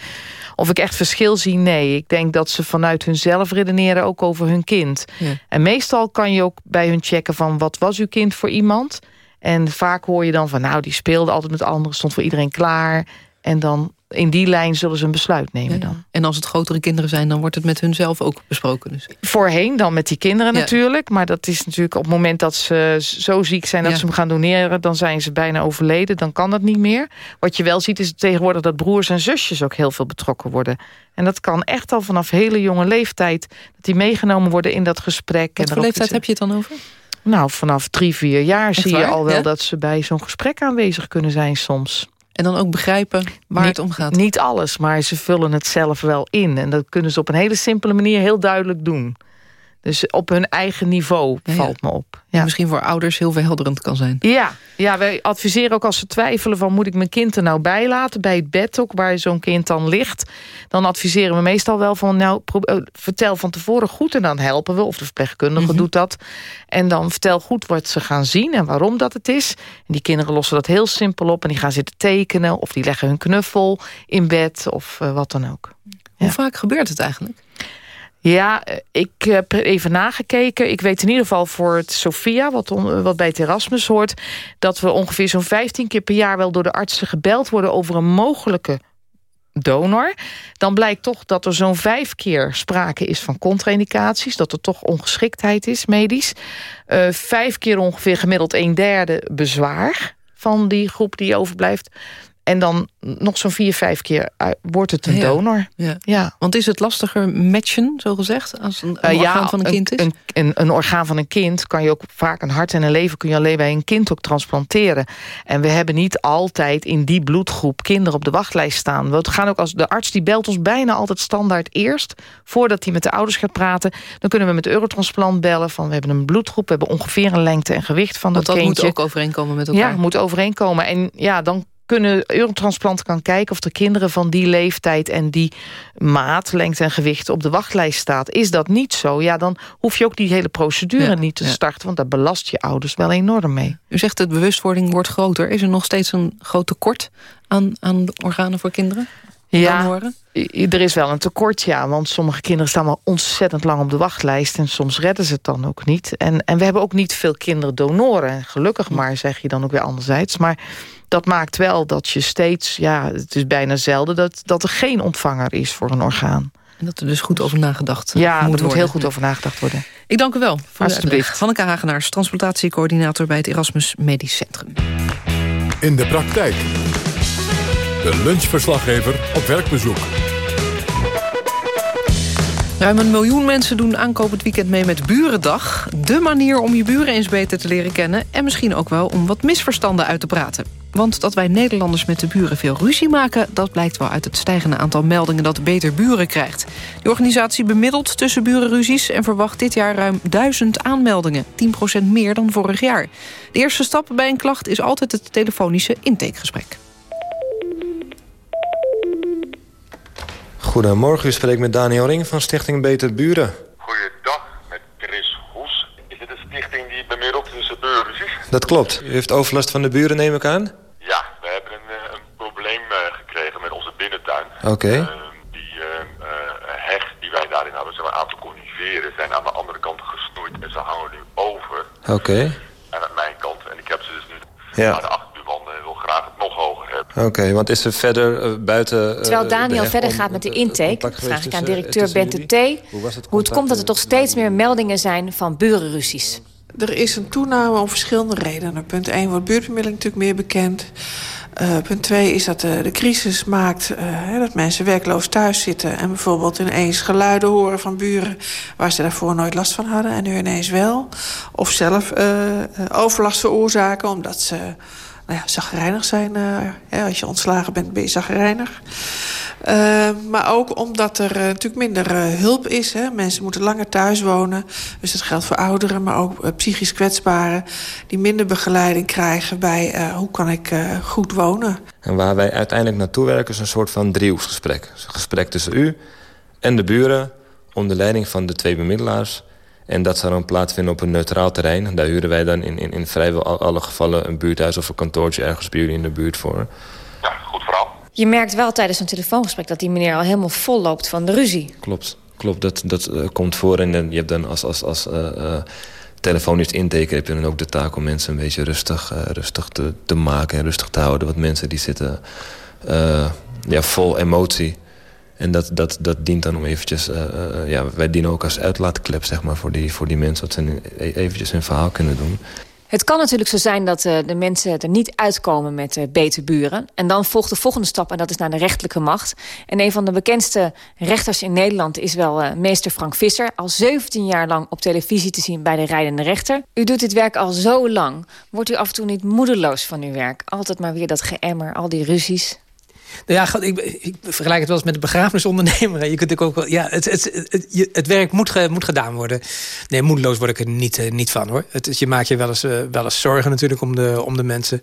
Of ik echt verschil zie, nee. Ik denk dat ze vanuit hunzelf redeneren ook over hun kind. Ja. En meestal kan je ook bij hun checken van... wat was uw kind voor iemand? En vaak hoor je dan van... nou, die speelde altijd met anderen, stond voor iedereen klaar. En dan in die lijn zullen ze een besluit nemen dan. En als het grotere kinderen zijn, dan wordt het met hun zelf ook besproken. Dus. Voorheen dan met die kinderen Ja. natuurlijk. Maar dat is natuurlijk op het moment dat ze zo ziek zijn... dat ze hem gaan doneren, dan zijn ze bijna overleden. Dan kan dat niet meer. Wat je wel ziet is tegenwoordig dat broers en zusjes... ook heel veel betrokken worden. En dat kan echt al vanaf hele jonge leeftijd... dat die meegenomen worden in dat gesprek. Wat voor leeftijd heb je het dan over? Nou, vanaf drie, vier jaar zie je al wel Ja? dat ze bij zo'n gesprek aanwezig kunnen zijn soms. En dan ook begrijpen waar Niet- het om gaat. Niet alles, maar ze vullen het zelf wel in. En dat kunnen ze op een hele simpele manier heel duidelijk doen. Dus op hun eigen niveau Ja, ja. valt me op. Ja. Misschien voor ouders heel verhelderend kan zijn. Ja, ja, wij adviseren ook als ze twijfelen van moet ik mijn kind er nou bij laten, bij het bed ook, waar zo'n kind dan ligt. Dan adviseren we meestal wel van nou, eh, vertel van tevoren goed en dan helpen we. Of de verpleegkundige Mhm. doet dat. En dan vertel goed wat ze gaan zien en waarom dat het is. En die kinderen lossen dat heel simpel op en die gaan zitten tekenen. Of die leggen hun knuffel in bed of eh, wat dan ook. Hoe vaak gebeurt het eigenlijk? Ja, ik heb even nagekeken. Ik weet in ieder geval voor het Sophia, wat, wat bij het Erasmus hoort... dat we ongeveer zo'n 15 keer per jaar wel door de artsen gebeld worden... over een mogelijke donor. Dan blijkt toch dat er zo'n vijf keer sprake is van contra-indicaties. Dat er toch ongeschiktheid is, medisch. Eh, vijf keer ongeveer gemiddeld een derde bezwaar van die groep die overblijft. En dan nog zo'n vier, vijf keer eh, wordt het een Ja. donor. Ja. Ja. Want is het lastiger matchen, zo gezegd, als een, een Eh, orgaan van een kind is? Een, een, een orgaan van een kind kan je ook vaak een hart en een lever kun je alleen bij een kind ook transplanteren. En we hebben niet altijd in die bloedgroep kinderen op de wachtlijst staan. We gaan ook als de arts die belt ons bijna altijd standaard eerst, voordat hij met de ouders gaat praten. Dan kunnen we met de Eurotransplant bellen van we hebben een bloedgroep, we hebben ongeveer een lengte en gewicht van dat, dat kindje. moet ook overeenkomen met elkaar. Ja, moet overeenkomen. En ja, dan kunnen Eurotransplant kan kijken of de kinderen van die leeftijd en die maat, lengte en gewicht op de wachtlijst staat. Is dat niet zo? Ja, dan hoef je ook die hele procedure Ja, niet te ja. starten, want daar belast je ouders wel enorm mee. U zegt dat bewustwording wordt groter. Is er nog steeds een groot tekort aan, aan organen voor kinderen? Ja, er is wel een tekort, ja. Want sommige kinderen staan wel ontzettend lang op de wachtlijst... en soms redden ze het dan ook niet. En, en we hebben ook niet veel kinderen donoren. Gelukkig maar, zeg je dan ook weer anderzijds. Maar dat maakt wel dat je steeds... ja, het is bijna zelden dat, dat er geen ontvanger is voor een orgaan. En dat er dus goed over nagedacht eh, Ja, er moet moet worden. heel goed over nagedacht worden. Ik dank u wel voor Alsjeblieft. Hanneke Hagenaars, transplantatiecoördinator... bij het Erasmus Medisch Centrum. In de praktijk. De lunchverslaggever op werkbezoek. Ruim een miljoen mensen doen aankomend weekend mee met Burendag. De manier om je buren eens beter te leren kennen... en misschien ook wel om wat misverstanden uit te praten. Want dat wij Nederlanders met de buren veel ruzie maken... dat blijkt wel uit het stijgende aantal meldingen dat Beter Buren krijgt. De organisatie bemiddelt tussen burenruzies... en verwacht dit jaar ruim duizend aanmeldingen. 10% meer dan vorig jaar. De eerste stap bij een klacht is altijd het telefonische intakegesprek. Goedemorgen, u spreekt met Daniel Ring van Stichting Beter Buren. Goeiedag, met Chris Hoes. Is dit een stichting die bemiddelt tussen burenruzies? Dat klopt. U heeft overlast van de buren, neem ik aan? Ja, we hebben een, eh, een probleem eh, gekregen met onze binnentuin. Oké. Eh, die eh, heg die wij daarin hadden, zeg maar, een aantal coniferen, zijn aan de andere kant gesnoeid en ze hangen nu over. Oké. En aan mijn kant. En ik heb ze dus nu Ja. naar de achterbuurman en wil graag het Oké, want is er verder eh, buiten... eh, Terwijl de Daniel verder om- gaat met de intake, vraag ik aan directeur Bente? T. Hoe was het Hoe het komt dat er toch steeds meer meldingen zijn van burenruzies. Er is een toename om verschillende redenen. Punt 1 wordt buurtbemiddeling natuurlijk meer bekend. Eh, punt 2 is dat de, de crisis maakt eh, hè, dat mensen werkloos thuis zitten... en bijvoorbeeld ineens geluiden horen van buren... waar ze daarvoor nooit last van hadden en nu ineens wel. Of zelf eh, eh, overlast veroorzaken omdat ze nou ja, zagrijnig zijn. Uh, als je ontslagen bent, ben je zagrijnig. Uh, maar ook omdat er uh, natuurlijk minder uh, hulp is. Hè. Mensen moeten langer thuis wonen. Dus dat geldt voor ouderen, maar ook psychisch kwetsbaren... die minder begeleiding krijgen bij hoe kan ik goed wonen. En waar wij uiteindelijk naartoe werken is een soort van driehoeksgesprek. een gesprek tussen u en de buren... onder leiding van de twee bemiddelaars... En dat zou dan plaatsvinden op een neutraal terrein. Daar huren wij dan in, in, in vrijwel alle gevallen een buurthuis of een kantoortje ergens bij jullie in de buurt voor. Ja, goed verhaal. Je merkt wel tijdens een telefoongesprek dat die meneer al helemaal vol loopt van de ruzie. Klopt, klopt. Dat, dat uh, komt voor. En je hebt dan als, als, als uh, uh, telefonisch inteken heb je dan ook de taak om mensen een beetje rustig, rustig te, te maken en rustig te houden. Want mensen die zitten ja, vol emotie. En dat, dat, dat dient dan om eventjes... Uh, uh, ja, wij dienen ook als uitlaatklep zeg maar, voor, die, voor die mensen... dat ze eventjes hun verhaal kunnen doen. Het kan natuurlijk zo zijn dat uh, de mensen er niet uitkomen met beter buren. En dan volgt de volgende stap en dat is naar de rechterlijke macht. En een van de bekendste rechters in Nederland is wel meester Frank Visser. Al 17 jaar lang op televisie te zien bij de rijdende rechter. U doet dit werk al zo lang. Wordt u af en toe niet moedeloos van uw werk? Altijd maar weer dat geëmmer, al die ruzies. Nou ja, ik, ik, vergelijk het wel eens met een begrafenisondernemer. Je kunt ook wel, ja, het, het, het, het werk moet, ge, moet gedaan worden. Nee, moedeloos word ik er niet, uh, niet van hoor. Het, je maakt je wel eens, uh, wel eens zorgen natuurlijk om de, om de mensen.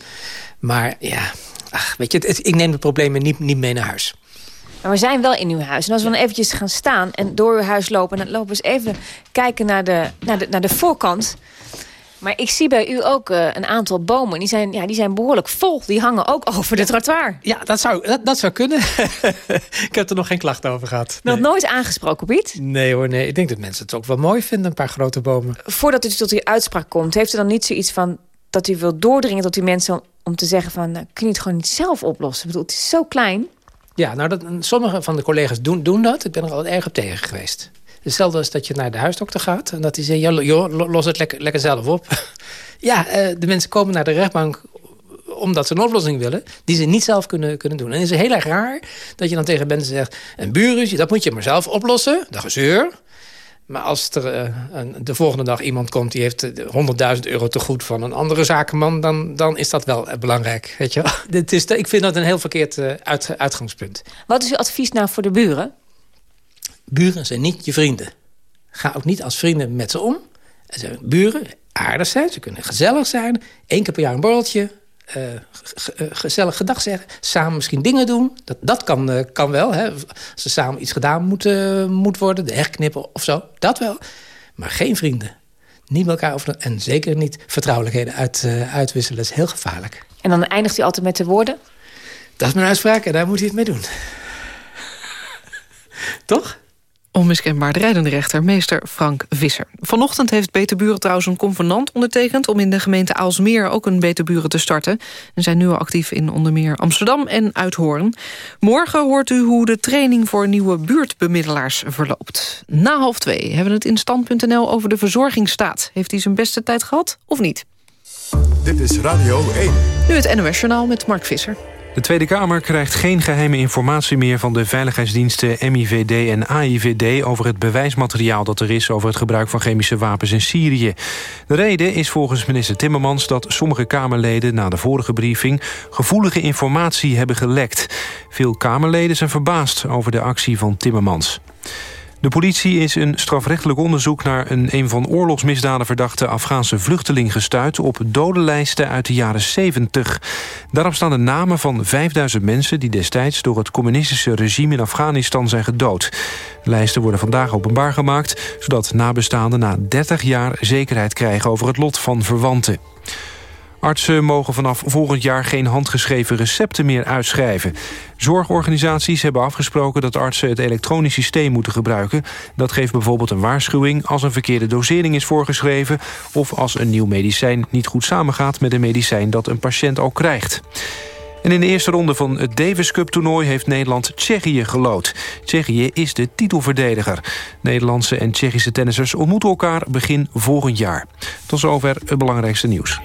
Maar ja, ach, weet je, ik neem de problemen niet, niet mee naar huis. Maar we zijn wel in uw huis. En als we dan eventjes gaan staan en door uw huis lopen... en dan lopen we eens even kijken naar de, naar de, naar de voorkant... Maar ik zie bij u ook uh, een aantal bomen. Die zijn, ja, die zijn behoorlijk vol. Die hangen ook over de trottoir. Ja, dat zou, dat, dat zou kunnen. (laughs) ik heb er nog geen klacht over gehad. Nog nooit aangesproken, Piet? Nee hoor, nee. Ik denk dat mensen het ook wel mooi vinden, een paar grote bomen. Voordat u tot uw uitspraak komt, heeft u dan niet zoiets van... dat u wilt doordringen tot die mensen om te zeggen van... Nou, kun je het gewoon niet zelf oplossen? Ik bedoel, het is zo klein. Ja, nou, dat, sommige van de collega's doen, doen dat. Ik ben er al erg op tegen geweest. Hetzelfde als dat je naar de huisdokter gaat. En dat hij zegt, joh, los het lekker, lekker zelf op. (laughs) ja, uh, de mensen komen naar de rechtbank omdat ze een oplossing willen... die ze niet zelf kunnen, kunnen doen. En het is heel erg raar dat je dan tegen mensen zegt... een buurruzie, dat moet je maar zelf oplossen. Dat gezeur. Maar als er een, de volgende dag iemand komt... die heeft 100.000 euro te goed van een andere zakenman... dan, dan is dat wel belangrijk. Weet je? (laughs) Dit is, ik vind dat een heel verkeerd uit, uitgangspunt. Wat is uw advies nou voor de buren? Buren zijn niet je vrienden. Ga ook niet als vrienden met ze om. Ze buren, aardig zijn, ze kunnen gezellig zijn. Eén keer per jaar een borreltje. Uh, gezellig gedag zeggen. Samen misschien dingen doen. Dat, dat kan, uh, kan wel. Hè. Als er samen iets gedaan moet, uh, moet worden. De herknippen of zo. Dat wel. Maar geen vrienden. Niet met elkaar over... En zeker niet vertrouwelijkheden uit, uitwisselen. Dat is heel gevaarlijk. En dan eindigt hij altijd met de woorden? Dat is mijn uitspraak en daar moet hij het mee doen. (laughs) Toch? Onmiskenbaar de rijdende rechter, meester Frank Visser. Vanochtend heeft Beterburen trouwens een convenant ondertekend... om in de gemeente Aalsmeer ook een Beterburen te starten. En zijn nu al actief in onder meer Amsterdam en Uithoorn. Morgen hoort u hoe de training voor nieuwe buurtbemiddelaars verloopt. Na half twee hebben we het in stand.nl over de verzorgingsstaat. Heeft hij zijn beste tijd gehad of niet? Dit is Radio 1. Nu het NOS Journaal met Mark Visser. De Tweede Kamer krijgt geen geheime informatie meer van de veiligheidsdiensten MIVD en AIVD over het bewijsmateriaal dat er is over het gebruik van chemische wapens in Syrië. De reden is volgens minister Timmermans dat sommige Kamerleden na de vorige briefing gevoelige informatie hebben gelekt. Veel Kamerleden zijn verbaasd over de actie van Timmermans. De politie is een strafrechtelijk onderzoek naar een een van oorlogsmisdaden verdachte Afghaanse vluchteling gestuurd op dodenlijsten uit de jaren 70. Daarop staan de namen van 5000 mensen die destijds door het communistische regime in Afghanistan zijn gedood. De lijsten worden vandaag openbaar gemaakt, zodat nabestaanden na 30 jaar zekerheid krijgen over het lot van verwanten. Artsen mogen vanaf volgend jaar geen handgeschreven recepten meer uitschrijven. Zorgorganisaties hebben afgesproken dat artsen het elektronisch systeem moeten gebruiken. Dat geeft bijvoorbeeld een waarschuwing als een verkeerde dosering is voorgeschreven... of als een nieuw medicijn niet goed samengaat met een medicijn dat een patiënt al krijgt. En in de eerste ronde van het Davis Cup toernooi heeft Nederland Tsjechië gelood. Tsjechië is de titelverdediger. Nederlandse en Tsjechische tennissers ontmoeten elkaar begin volgend jaar. Tot zover het belangrijkste nieuws.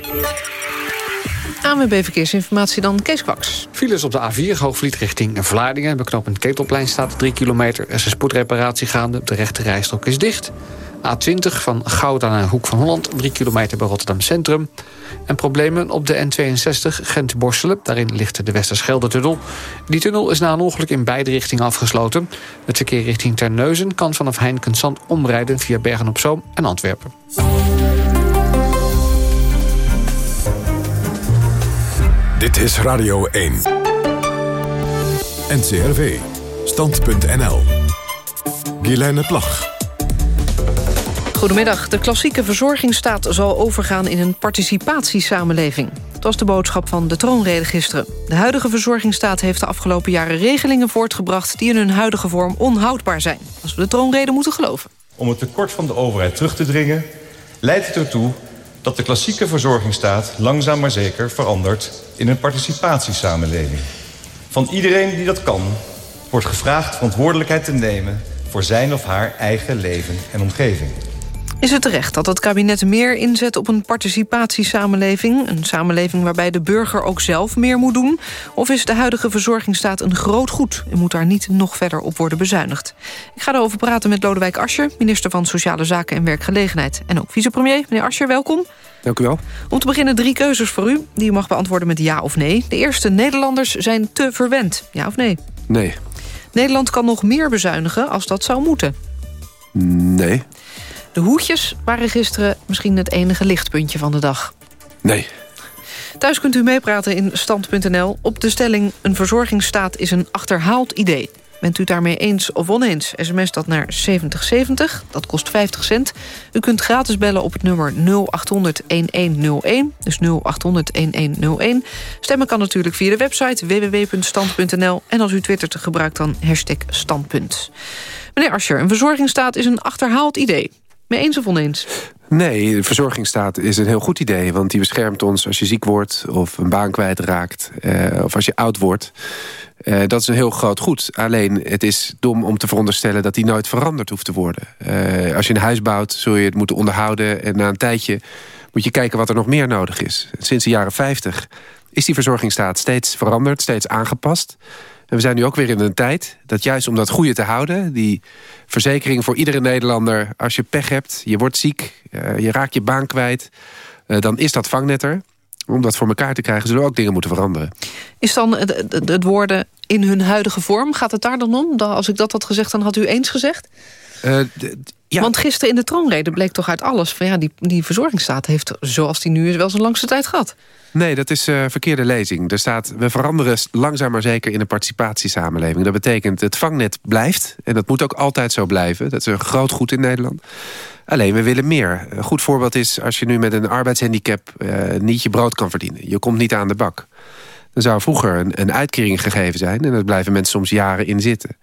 ANWB Verkeersinformatie dan Kees Kwaks. Files op de A4, hoogvliet richting Vlaardingen. Bij knooppunt Ketelplein staat 3 kilometer. Er is een spoedreparatie gaande. De rechte rijstrook is dicht. A20 van Gouda naar Hoek van Holland. 3 kilometer bij Rotterdam Centrum. En problemen op de N62 Gent-Borselen. Daarin ligt de Westerschelde-tunnel. Die tunnel is na een ongeluk in beide richtingen afgesloten. Het verkeer richting Terneuzen kan vanaf Heinkensand omrijden... via Bergen-op-Zoom en Antwerpen. Dit is Radio 1. NCRV. Stand.nl. Guilaine Plag. Goedemiddag. De klassieke verzorgingsstaat zal overgaan in een participatiesamenleving. Dat was de boodschap van de troonrede gisteren. De huidige verzorgingsstaat heeft de afgelopen jaren regelingen voortgebracht... die in hun huidige vorm onhoudbaar zijn. Als we de troonrede moeten geloven. Om het tekort van de overheid terug te dringen... leidt het ertoe dat de klassieke verzorgingsstaat langzaam maar zeker verandert in een participatiesamenleving. Van iedereen die dat kan, wordt gevraagd verantwoordelijkheid te nemen voor zijn of haar eigen leven en omgeving. Is het terecht dat het kabinet meer inzet op een participatiesamenleving? Een samenleving waarbij de burger ook zelf meer moet doen? Of is de huidige verzorgingsstaat een groot goed... en moet daar niet nog verder op worden bezuinigd? Ik ga erover praten met Lodewijk Asscher, minister van Sociale Zaken en Werkgelegenheid. En ook vicepremier. Meneer Asscher, welkom. Dank u wel. Om te beginnen drie keuzes voor u, die u mag beantwoorden met ja of nee. De eerste, Nederlanders zijn te verwend. Ja of nee? Nee. Nederland kan nog meer bezuinigen als dat zou moeten. Nee. De hoedjes waren gisteren misschien het enige lichtpuntje van de dag. Nee. Thuis kunt u meepraten in stand.nl op de stelling... een verzorgingsstaat is een achterhaald idee. Bent u daarmee eens of oneens? SMS dat naar 7070, dat kost 50 cent. U kunt gratis bellen op het nummer 0800-1101, dus 0800-1101. Stemmen kan natuurlijk via de website www.stand.nl... en als u twittert gebruikt dan hashtag standpunt. Meneer Ascher, een verzorgingsstaat is een achterhaald idee. Mee eens of oneens? Nee, de verzorgingsstaat is een heel goed idee. Want die beschermt ons als je ziek wordt of een baan kwijtraakt... Eh, of als je oud wordt. Uh, dat is een heel groot goed. Alleen, het is dom om te veronderstellen dat die nooit veranderd hoeft te worden. Uh, als je een huis bouwt, zul je het moeten onderhouden... en na een tijdje moet je kijken wat er nog meer nodig is. Sinds de jaren 50 is die verzorgingsstaat steeds veranderd, steeds aangepast... En we zijn nu ook weer in een tijd dat juist om dat goede te houden... die verzekering voor iedere Nederlander, als je pech hebt... je wordt ziek, uh, je raakt je baan kwijt... Uh, dan is dat vangnet er. Om dat voor elkaar te krijgen zullen we ook dingen moeten veranderen. Is dan het, het, het woorden in hun huidige vorm, gaat het daar dan om? Als ik dat had gezegd, dan had u eens gezegd? Uh, ja. Want gisteren in de troonrede bleek toch uit alles... van ja, die, die verzorgingsstaat heeft, zoals die nu is, wel zijn langste tijd gehad. Nee, dat is uh, verkeerde lezing. Er staat, we veranderen langzaam maar zeker in een participatiesamenleving. Dat betekent, het vangnet blijft. En dat moet ook altijd zo blijven. Dat is een groot goed in Nederland. Alleen, we willen meer. Een goed voorbeeld is als je nu met een arbeidshandicap... Uh, niet je brood kan verdienen. Je komt niet aan de bak. Dan zou vroeger een, een uitkering gegeven zijn... en daar blijven mensen soms jaren in zitten.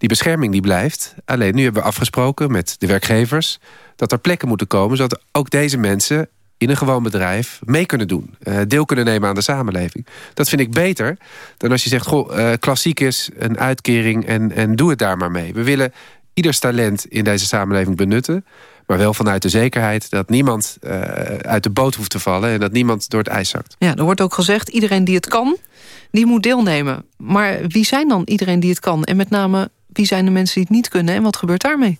Die bescherming die blijft. Alleen nu hebben we afgesproken met de werkgevers... dat er plekken moeten komen... zodat ook deze mensen in een gewoon bedrijf mee kunnen doen. Uh, deel kunnen nemen aan de samenleving. Dat vind ik beter dan als je zegt... Goh, uh, klassiek is een uitkering en, en doe het daar maar mee. We willen ieders talent in deze samenleving benutten... maar wel vanuit de zekerheid dat niemand uh, uit de boot hoeft te vallen... en dat niemand door het ijs zakt. Ja, er wordt ook gezegd, iedereen die het kan, die moet deelnemen. Maar wie zijn dan iedereen die het kan? En met name, wie zijn de mensen die het niet kunnen... en wat gebeurt daarmee?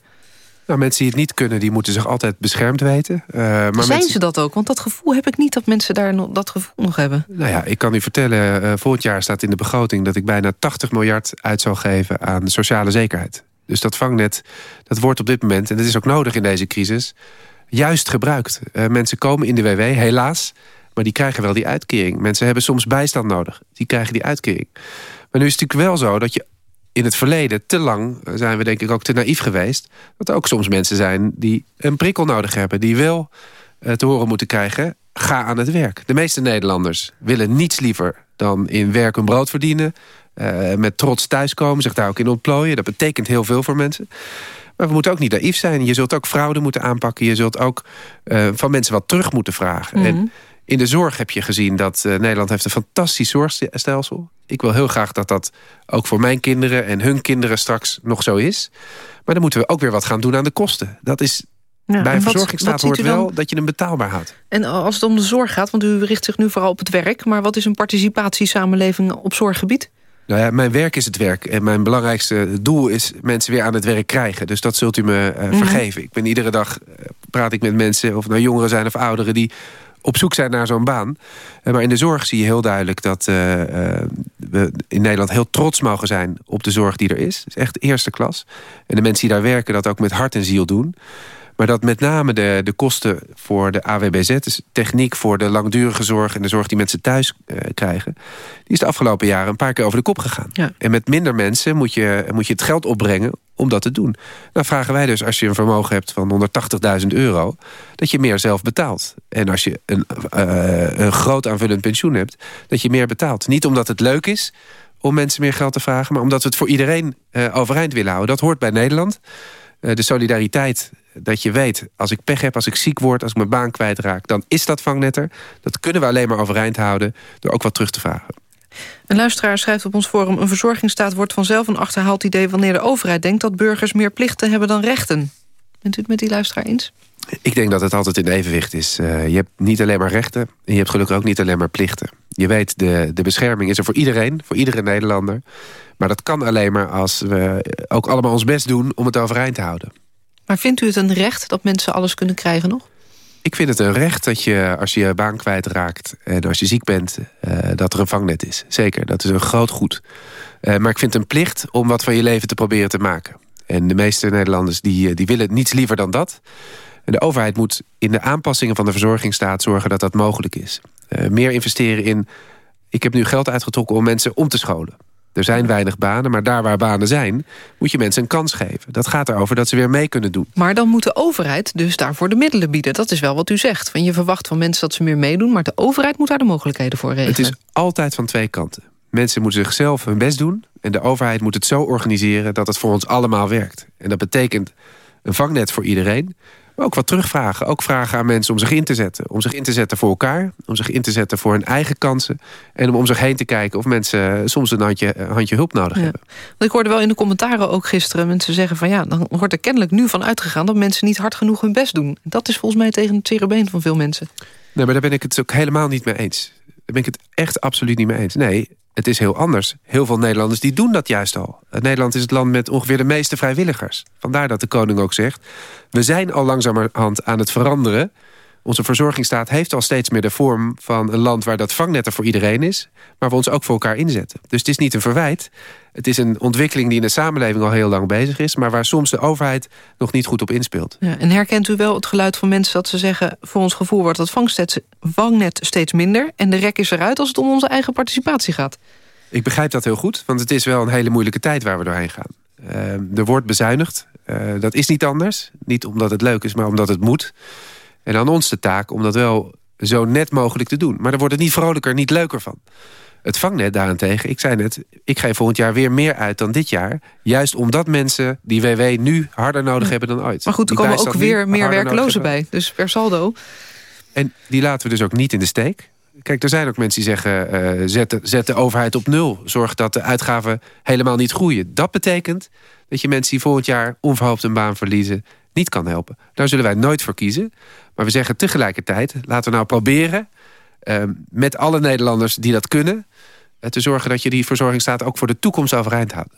Nou, mensen die het niet kunnen, die moeten zich altijd beschermd weten. Uh, maar Zijn mensen... ze dat ook? Want dat gevoel heb ik niet dat mensen daar nog, dat gevoel nog hebben. Nou ja, ik kan u vertellen, uh, volgend jaar staat in de begroting... dat ik bijna 80 miljard uit zal geven aan sociale zekerheid. Dus dat vangnet, dat wordt op dit moment, en dat is ook nodig in deze crisis... juist gebruikt. Uh, mensen komen in de WW, helaas, maar die krijgen wel die uitkering. Mensen hebben soms bijstand nodig, die krijgen die uitkering. Maar nu is het natuurlijk wel zo dat je in het verleden te lang zijn we denk ik ook te naïef geweest... dat er ook soms mensen zijn die een prikkel nodig hebben... die wel uh, te horen moeten krijgen, ga aan het werk. De meeste Nederlanders willen niets liever dan in werk hun brood verdienen... Uh, met trots thuiskomen, zich daar ook in ontplooien. Dat betekent heel veel voor mensen. Maar we moeten ook niet naïef zijn. Je zult ook fraude moeten aanpakken. Je zult ook van mensen wat terug moeten vragen. En in de zorg heb je gezien dat uh, Nederland heeft een fantastisch zorgstelsel. Ik wil heel graag dat dat ook voor mijn kinderen en hun kinderen straks nog zo is. Maar dan moeten we ook weer wat gaan doen aan de kosten. Dat is Ja, Bij en een verzorgingsstaat hoort wel dat je hem betaalbaar houdt. En als het om de zorg gaat, want u richt zich nu vooral op het werk... maar wat is een participatiesamenleving op zorggebied? Nou ja, mijn werk is het werk. En mijn belangrijkste doel is mensen weer aan het werk krijgen. Dus dat zult u me eh, Mhm. vergeven. Ik ben iedere dag, eh, praat ik met mensen... of nou jongeren zijn of ouderen... die op zoek zijn naar zo'n baan. Eh, maar in de zorg zie je heel duidelijk dat eh, eh, we in Nederland heel trots mogen zijn... op de zorg die er is. Het is echt eerste klas. En de mensen die daar werken dat ook met hart en ziel doen. Maar dat met name de, de kosten voor de AWBZ... dus techniek voor de langdurige zorg en de zorg die mensen thuis eh, krijgen... die is de afgelopen jaren een paar keer over de kop gegaan. En met minder mensen moet je, moet je het geld opbrengen om dat te doen. Dan vragen wij dus, als je een vermogen hebt van 180.000 euro... dat je meer zelf betaalt. En als je een, eh, een groot aanvullend pensioen hebt, dat je meer betaalt. Niet omdat het leuk is om mensen meer geld te vragen... maar omdat we het voor iedereen eh, overeind willen houden. Dat hoort bij Nederland. De solidariteit, dat je weet... als ik pech heb, als ik ziek word, als ik mijn baan kwijtraak... dan is dat vangnet er. Dat kunnen we alleen maar overeind houden... door ook wat terug te vragen. Een luisteraar schrijft op ons forum... een verzorgingsstaat wordt vanzelf een achterhaald idee... wanneer de overheid denkt dat burgers meer plichten hebben dan rechten. Bent u het met die luisteraar eens? Ik denk dat het altijd in evenwicht is. Eh, je hebt niet alleen maar rechten... en je hebt gelukkig ook niet alleen maar plichten. Je weet, de, de bescherming is er voor iedereen, voor iedere Nederlander. Maar dat kan alleen maar als we ook allemaal ons best doen... om het overeind te houden. Maar vindt u het een recht dat mensen alles kunnen krijgen nog? Ik vind het een recht dat je, als je je baan kwijtraakt... en als je ziek bent, eh, dat er een vangnet is. Zeker, dat is een groot goed. Eh, maar ik vind het een plicht om wat van je leven te proberen te maken. En de meeste Nederlanders die, eh, die willen niets liever dan dat. En de overheid moet in de aanpassingen van de verzorgingsstaat... zorgen dat dat mogelijk is. Eh, meer investeren in... Ik heb nu geld uitgetrokken om mensen om te scholen. Er zijn weinig banen, maar daar waar banen zijn... moet je mensen een kans geven. Dat gaat erover dat ze weer mee kunnen doen. Maar dan moet de overheid dus daarvoor de middelen bieden. Dat is wel wat u zegt. Van je verwacht van mensen dat ze meer meedoen... maar de overheid moet daar de mogelijkheden voor regelen. Het is altijd van twee kanten. Mensen moeten zichzelf hun best doen... en de overheid moet het zo organiseren dat het voor ons allemaal werkt. En dat betekent een vangnet voor iedereen... maar ook wat terugvragen. Ook vragen aan mensen om zich in te zetten. Om zich in te zetten voor elkaar. Om zich in te zetten voor hun eigen kansen. En om om zich heen te kijken of mensen soms een handje, een handje hulp nodig Ja. hebben. Want ik hoorde wel in de commentaren ook gisteren mensen zeggen van ja, dan wordt er kennelijk nu van uitgegaan dat mensen niet hard genoeg hun best doen. Dat is volgens mij tegen het cerebeen van veel mensen. Nee, maar daar ben ik het ook helemaal niet mee eens. Daar ben ik het echt absoluut niet mee eens. Nee, het is heel anders. Heel veel Nederlanders die doen dat juist al. Eh, Nederland is het land met ongeveer de meeste vrijwilligers. Vandaar dat de koning ook zegt... we zijn al langzamerhand aan het veranderen. Onze verzorgingsstaat heeft al steeds meer de vorm van een land... waar dat vangnet er voor iedereen is, maar we ons ook voor elkaar inzetten. Dus het is niet een verwijt. Het is een ontwikkeling die in de samenleving al heel lang bezig is... maar waar soms de overheid nog niet goed op inspeelt. Ja, en herkent u wel het geluid van mensen dat ze zeggen... voor ons gevoel wordt dat vangnet, steeds minder... en de rek is eruit als het om onze eigen participatie gaat. Ik begrijp dat heel goed, want het is wel een hele moeilijke tijd waar we doorheen gaan. Eh, er wordt bezuinigd. Eh, dat is niet anders. Niet omdat het leuk is, maar omdat het moet. En aan ons de taak om dat wel zo net mogelijk te doen. Maar er wordt het niet vrolijker, niet leuker van. Het vangnet daarentegen, ik zei net... ik geef volgend jaar weer meer uit dan dit jaar. Juist omdat mensen die WW nu harder nodig hebben dan ooit. Maar goed, er komen ook weer meer werklozen bij. Dus per saldo. En die laten we dus ook niet in de steek. Kijk, er zijn ook mensen die zeggen... eh, zet, de, zet de overheid op nul. Zorg dat de uitgaven helemaal niet groeien. Dat betekent dat je mensen die volgend jaar... onverhoopt een baan verliezen, niet kan helpen. Daar zullen wij nooit voor kiezen. Maar we zeggen tegelijkertijd... laten we nou proberen... eh, met alle Nederlanders die dat kunnen... eh, te zorgen dat je die verzorgingsstaat... ook voor de toekomst overeind houdt.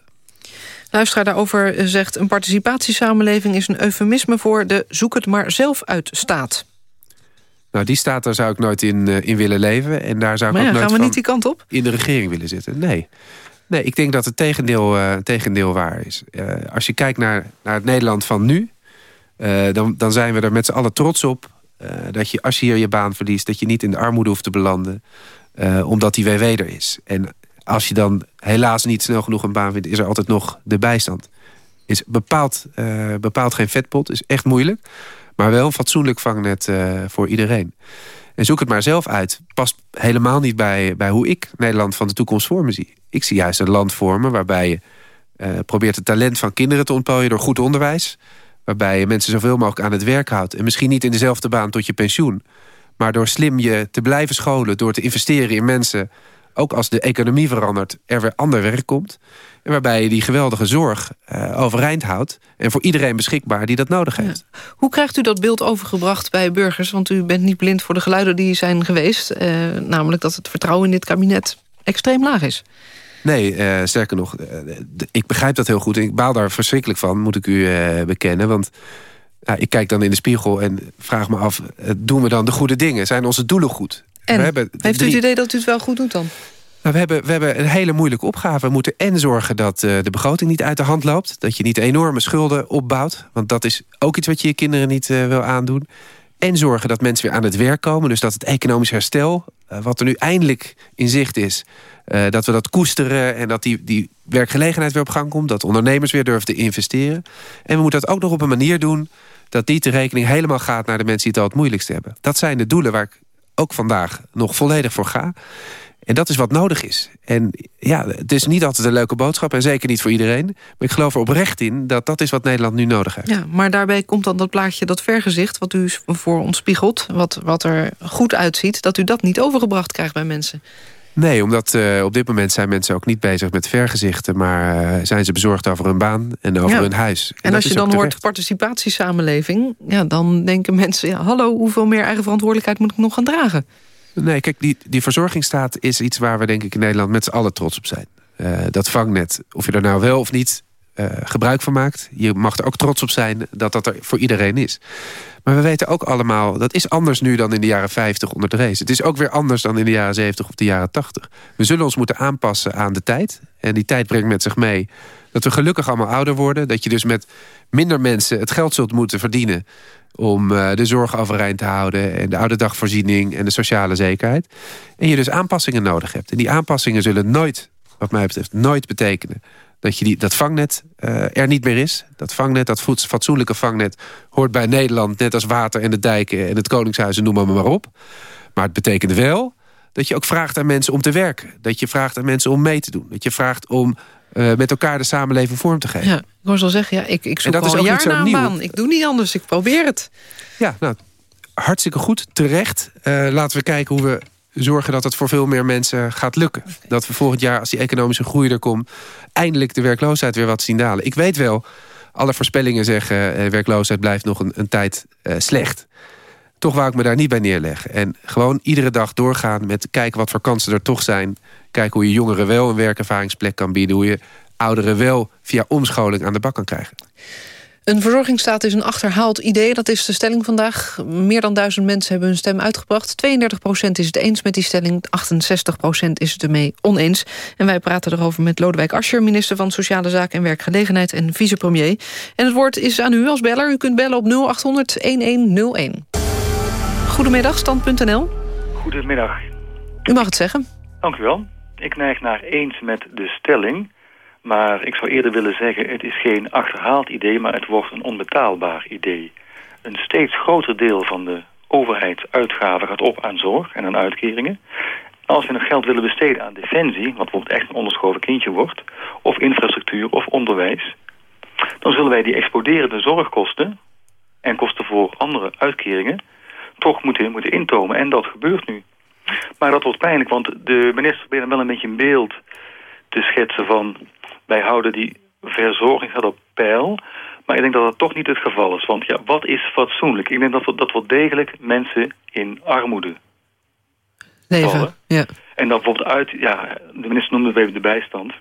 Luisteraar daarover zegt... een participatiesamenleving is een eufemisme voor de zoek het maar zelf uit staat. Nou, die staat daar zou ik nooit in, eh, in willen leven. En daar zou ik Maar ja, ook nooit gaan we niet die kant op? in de regering willen zitten. Nee. Nee, ik denk dat het tegendeel, eh, tegendeel waar is. Eh, als je kijkt naar, naar het Nederland van nu... eh, dan, dan zijn we er met z'n allen trots op... eh, dat je als je hier je baan verliest... dat je niet in de armoede hoeft te belanden... eh, omdat die WW er is. En als je dan helaas niet snel genoeg een baan vindt... is er altijd nog de bijstand. Is bepaald, bepaald geen vetpot, is echt moeilijk... maar wel een fatsoenlijk vangnet voor iedereen. En zoek het maar zelf uit. Past helemaal niet bij, bij hoe ik Nederland van de toekomst voor me zie. Ik zie juist een land voor me waarbij je probeert het talent van kinderen te ontplooien door goed onderwijs. Waarbij je mensen zoveel mogelijk aan het werk houdt. En misschien niet in dezelfde baan tot je pensioen. Maar door slim je te blijven scholen, door te investeren in mensen ook als de economie verandert, er weer ander werk komt. En waarbij je die geweldige zorg uh, overeind houdt. En voor iedereen beschikbaar die dat nodig heeft. Hoe krijgt u dat beeld overgebracht bij burgers? Want u bent niet blind voor de geluiden die zijn geweest. Uh, namelijk dat het vertrouwen in dit kabinet extreem laag is. Nee, uh, sterker nog, ik begrijp dat heel goed. Ik baal daar verschrikkelijk van, moet ik u bekennen. Want ik kijk dan in de spiegel en vraag me af... doen we dan de goede dingen? Zijn onze doelen goed? En we hebben heeft u het idee dat u het wel goed doet dan? Nou, we, hebben, we hebben een hele moeilijke opgave. We moeten en zorgen dat uh, de begroting niet uit de hand loopt. Dat je niet enorme schulden opbouwt. Want dat is ook iets wat je je kinderen niet uh, wil aandoen. En zorgen dat mensen weer aan het werk komen. Dus dat het economisch herstel, uh, wat er nu eindelijk in zicht is... dat we dat koesteren en dat die, die werkgelegenheid weer op gang komt. Dat ondernemers weer durven te investeren. En we moeten dat ook nog op een manier doen... dat niet de rekening helemaal gaat naar de mensen die het al het moeilijkst hebben. Dat zijn de doelen waar ik ook vandaag nog volledig voor ga. En dat is wat nodig is. En ja, het is niet altijd een leuke boodschap... en zeker niet voor iedereen. Maar ik geloof er oprecht in dat dat is wat Nederland nu nodig heeft. Ja, maar daarbij komt dan dat plaatje, dat vergezicht... wat u voor ons spiegelt, wat, wat er goed uitziet... dat u dat niet overgebracht krijgt bij mensen. Nee, omdat uh, op dit moment zijn mensen ook niet bezig met vergezichten... maar uh, zijn ze bezorgd over hun baan en over ja. hun huis. En, en als je dan hoort participatiesamenleving... Ja, dan denken mensen, ja, hallo, hoeveel meer eigen verantwoordelijkheid moet ik nog gaan dragen? Nee, kijk, die, die verzorgingsstaat is iets waar we denk ik in Nederland met z'n allen trots op zijn. Uh, dat vangnet, of je er nou wel of niet uh, gebruik van maakt. Je mag er ook trots op zijn dat dat er voor iedereen is. Maar we weten ook allemaal, dat is anders nu dan in de jaren 50 onder de race. Het is ook weer anders dan in de jaren 70 of de jaren 80. We zullen ons moeten aanpassen aan de tijd. En die tijd brengt met zich mee dat we gelukkig allemaal ouder worden. Dat je dus met minder mensen het geld zult moeten verdienen om uh, de zorg overeind te houden... en de oude dagvoorziening en de sociale zekerheid. En je dus aanpassingen nodig hebt. En die aanpassingen zullen nooit, wat mij betreft, nooit betekenen... dat je die, dat vangnet uh, er niet meer is. Dat vangnet, dat fatsoenlijke vangnet... hoort bij Nederland, net als water en de dijken... en het Koningshuis, noem maar maar op. Maar het betekent wel dat je ook vraagt aan mensen om te werken. Dat je vraagt aan mensen om mee te doen. Dat je vraagt om uh, met elkaar de samenleving vorm te geven. Ja, ik moest al zeggen, ja, ik, ik zoek dat al een jaar naar baan. Ik doe niet anders, ik probeer het. Ja, nou, hartstikke goed, terecht. Uh, laten we kijken hoe we zorgen dat het voor veel meer mensen gaat lukken. Okay. Dat we volgend jaar, als die economische groei er komt... eindelijk de werkloosheid weer wat zien dalen. Ik weet wel, alle voorspellingen zeggen... Uh, werkloosheid blijft nog een, een tijd uh, slecht. Toch wou ik me daar niet bij neerleggen. En gewoon iedere dag doorgaan met kijken wat voor kansen er toch zijn. Kijken hoe je jongeren wel een werkervaringsplek kan bieden. Hoe je ouderen wel via omscholing aan de bak kan krijgen. Een verzorgingsstaat is een achterhaald idee. Dat is de stelling vandaag. Meer dan duizend mensen hebben hun stem uitgebracht. 32% is het eens met die stelling. 68% is het ermee oneens. En wij praten erover met Lodewijk Asscher... minister van Sociale Zaken en Werkgelegenheid en vicepremier. En het woord is aan u als beller. U kunt bellen op 0800-1101. Goedemiddag, stand.nl. Goedemiddag. U mag het zeggen. Dank u wel. Ik neig naar eens met de stelling. Maar ik zou eerder willen zeggen, het is geen achterhaald idee... maar het wordt een onbetaalbaar idee. Een steeds groter deel van de overheidsuitgaven gaat op aan zorg en aan uitkeringen. Als we nog geld willen besteden aan defensie... wat bijvoorbeeld echt een onderschoven kindje wordt... of infrastructuur of onderwijs... dan zullen wij die exploderende zorgkosten... en kosten voor andere uitkeringen toch moeten, moeten intomen. En dat gebeurt nu. Maar dat wordt pijnlijk, want de minister probeert wel een beetje een beeld te schetsen van... wij houden die verzorging gaat op peil... Maar ik denk dat dat toch niet het geval is. Want ja, wat is fatsoenlijk? Ik denk dat we, dat wel degelijk mensen in armoede Leven, vallen. Ja. En dat bijvoorbeeld uit... Ja, de minister noemde het even de bijstand.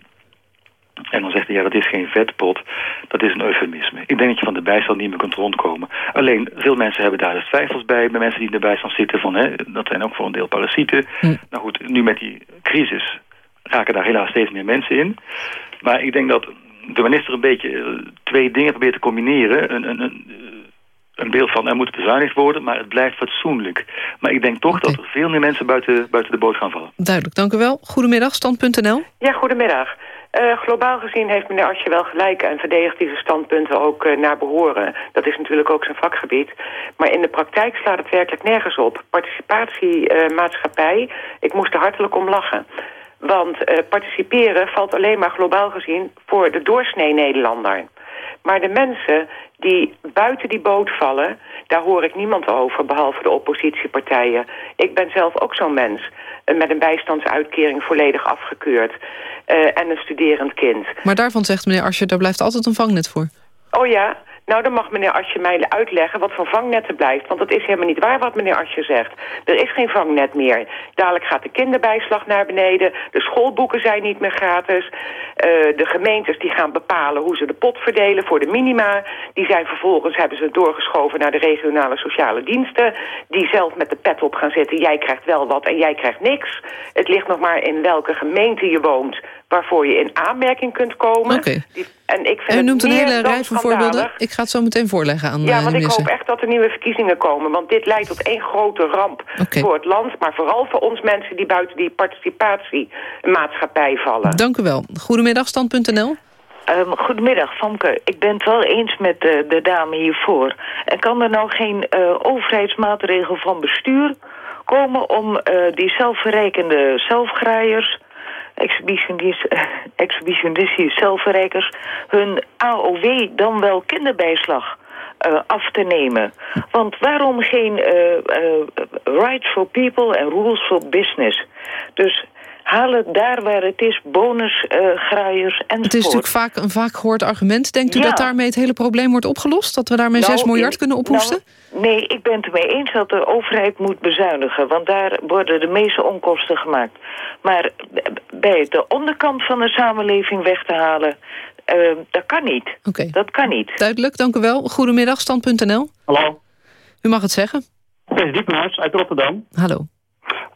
En dan zegt hij, ja, dat is geen vetpot, dat is een eufemisme. Ik denk dat je van de bijstand niet meer kunt rondkomen. Alleen, veel mensen hebben daar dus twijfels bij. Bij mensen die in de bijstand zitten, van, hè, dat zijn ook voor een deel parasieten. Hm. Nou goed, nu met die crisis raken daar helaas steeds meer mensen in. Maar ik denk dat de minister een beetje eh, twee dingen probeert te combineren. Een, een, een, een beeld van er moet bezuinigd worden, maar het blijft fatsoenlijk. Maar ik denk toch okay. dat er veel meer mensen buiten, buiten de boot gaan vallen. Duidelijk, dank u wel. Goedemiddag, stand.nl. Ja, goedemiddag. Uh, globaal gezien heeft meneer Asje wel gelijk en verdedigt deze standpunten ook uh, naar behoren. Dat is natuurlijk ook zijn vakgebied. Maar in de praktijk slaat het werkelijk nergens op. Participatiemaatschappij, ik moest er hartelijk om lachen. Want participeren valt alleen maar globaal gezien voor de doorsnee Nederlander. Maar de mensen die buiten die boot vallen... daar hoor ik niemand over, behalve de oppositiepartijen. Ik ben zelf ook zo'n mens. eh, Met een bijstandsuitkering volledig afgekeurd. eh, en een studerend kind. Maar daarvan zegt meneer Asje, daar blijft altijd een vangnet voor. Oh ja? Nou, dan mag meneer Asje mij uitleggen wat voor vangnet er blijft. Want dat is helemaal niet waar wat meneer Asje zegt. Er is geen vangnet meer. Dadelijk gaat de kinderbijslag naar beneden. De schoolboeken zijn niet meer gratis. Eh, de gemeentes die gaan bepalen hoe ze de pot verdelen voor de minima. Die zijn vervolgens, hebben ze doorgeschoven naar de regionale sociale diensten. Die zelf met de pet op gaan zitten. Jij krijgt wel wat en jij krijgt niks. Het ligt nog maar in welke gemeente je woont... waarvoor je in aanmerking kunt komen. Oké. Die- En ik vind u het noemt een hele rij van voorbeelden. Ik ga het zo meteen voorleggen aan Ja, eh, want ik hoop echt dat er nieuwe verkiezingen komen. Want dit leidt tot één grote ramp voor het land. Maar vooral voor ons mensen die buiten die participatiemaatschappij vallen. Dank u wel. Goedemiddag, stand.nl. Ehm, goedemiddag, Famke. Ik ben het wel eens met de dame hiervoor. En kan er nou geen eh, overheidsmaatregel van bestuur komen... om eh, die zelfverrijkende zelfgraaiers, exhibitionis- eh, exhibitionistische zelfverrijkers... hun AOW dan wel kinderbijslag eh, af te nemen. Want waarom geen eh, rights for people en rules for business? Dus haal het daar waar het is, bonusgraaiers enzovoort. Het is natuurlijk vaak een vaak gehoord argument. Denkt u Ja. dat daarmee het hele probleem wordt opgelost? Dat we daarmee Nou, 6 miljard in- kunnen ophoesten? nou, nee, ik ben het ermee eens dat de overheid moet bezuinigen. Want daar worden de meeste onkosten gemaakt. Maar bij de onderkant van de samenleving weg te halen... eh, dat kan niet. Oké. Dat kan niet. Duidelijk, dank u wel. Goedemiddag, stand.nl. Hallo. U mag het zeggen. Kees Diepenhuis uit Rotterdam. Hallo.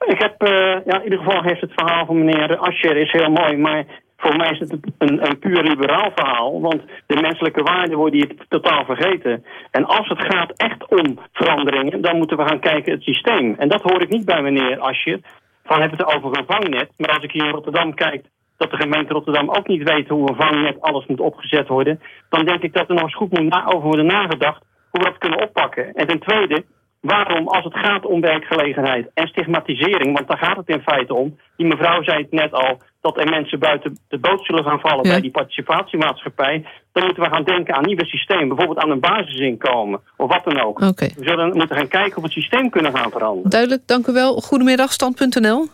Ik heb, eh, ja, in ieder geval heeft het verhaal van meneer Ascher is heel mooi, maar voor mij is het een, een puur liberaal verhaal, want de menselijke waarden worden hier totaal vergeten. En als het gaat echt om veranderingen, dan moeten we gaan kijken het systeem. En dat hoor ik niet bij meneer Ascher. Van hebben het over een vangnet, maar als ik hier in Rotterdam kijk dat de gemeente Rotterdam ook niet weet hoe een vangnet alles moet opgezet worden, dan denk ik dat er nog eens goed moet over worden nagedacht hoe we dat kunnen oppakken. En ten tweede, waarom als het gaat om werkgelegenheid en stigmatisering, want daar gaat het in feite om. Die mevrouw zei het net al, dat er mensen buiten de boot zullen gaan vallen Ja. bij die participatiemaatschappij. Dan moeten we gaan denken aan nieuwe systeem, bijvoorbeeld aan een basisinkomen of wat dan ook. We zullen moeten gaan kijken of we het systeem kunnen gaan veranderen. Duidelijk, dank u wel. Goedemiddag, stand.nl.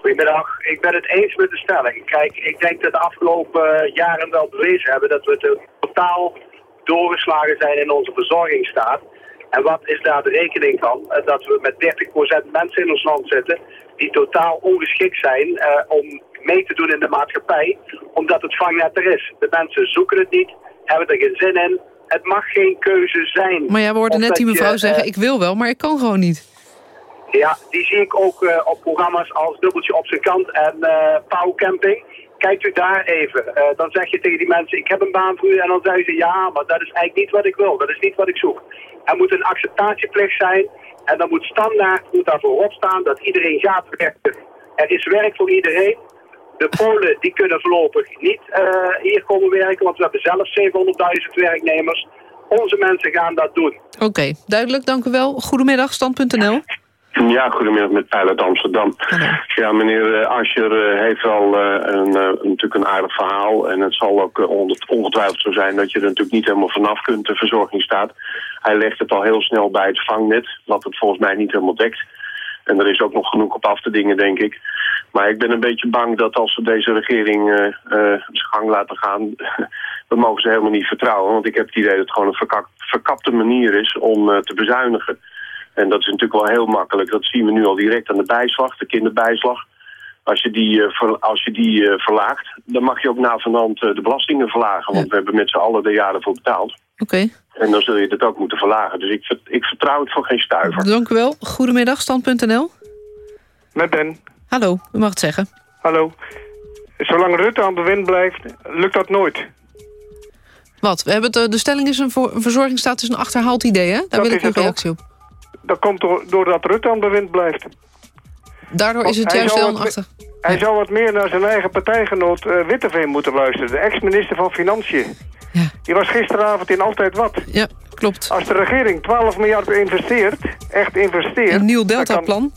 Goedemiddag. Ik ben het eens met de stelling. Kijk, ik denk dat de afgelopen eh, jaren wel bewezen hebben dat we totaal doorgeslagen zijn in onze verzorgingsstaat. En wat is daar de rekening van? Eh, Dat we met 30% mensen in ons land zitten die totaal ongeschikt zijn eh, om mee te doen in de maatschappij, omdat het vangnet er is. De mensen zoeken het niet, hebben er geen zin in. Het mag geen keuze zijn. Maar ja, we hoorden net die mevrouw je, zeggen... eh, ik wil wel, maar ik kan gewoon niet. ja, die zie ik ook op programma's als Dubbeltje op zijn kant en Pauw Camping. Kijkt u daar even. Dan zeg je tegen die mensen, ik heb een baan voor u. En dan zeggen ze, ja, maar dat is eigenlijk niet wat ik wil. Dat is niet wat ik zoek. Er moet een acceptatieplicht zijn. En dan moet standaard, moet daar voorop staan dat iedereen gaat werken. Er is werk voor iedereen. De Polen die kunnen voorlopig niet eh, hier komen werken, want we hebben zelf 700.000 werknemers. Onze mensen gaan dat doen. Oké, duidelijk, dank u wel. Goedemiddag, stand.nl. Ja, goedemiddag met Pijl uit Amsterdam. Ja, meneer uh, Ascher uh, heeft wel uh, een, natuurlijk een aardig verhaal. En het zal ook ongetwijfeld zo zijn dat je er natuurlijk niet helemaal vanaf kunt, de verzorgingsstaat. Hij legt het al heel snel bij het vangnet, wat het volgens mij niet helemaal dekt. En er is ook nog genoeg op af te dingen, denk ik. Maar ik ben een beetje bang dat als we deze regering uh, uh, zijn gang laten gaan... (laughs) we mogen ze helemaal niet vertrouwen. Want ik heb het idee dat het gewoon een verkap, verkapte manier is om uh, te bezuinigen. En dat is natuurlijk wel heel makkelijk. Dat zien we nu al direct aan de bijslag, de kinderbijslag. Als je die, uh, ver, als je die uh, verlaagt, dan mag je ook na van hand uh, de belastingen verlagen. Want ja. we hebben met z'n allen de jaren voor betaald. Oké. Okay. En dan zul je dat ook moeten verlagen. Dus ik, ik vertrouw het voor geen stuiver. Dank u wel. Goedemiddag, stand.nl. Met Ben. Hallo, u mag het zeggen. Hallo. Zolang Rutte aan de wind blijft, lukt dat nooit. Wat? We hebben het, de stelling is een, voor, een verzorgingsstaat is een achterhaald idee, hè? Daar dat wil ik een reactie ook. op. Dat komt door, doordat Rutte aan de wind blijft. Daardoor is het juist wel een achter... Hij ja. zou wat meer naar zijn eigen partijgenoot uh, Witteveen moeten luisteren. De ex-minister van Financiën. Ja. Die was gisteravond in Altijd Wat. Ja, klopt. Als de regering 12 miljard investeert, echt investeert... Een nieuw deltaplan.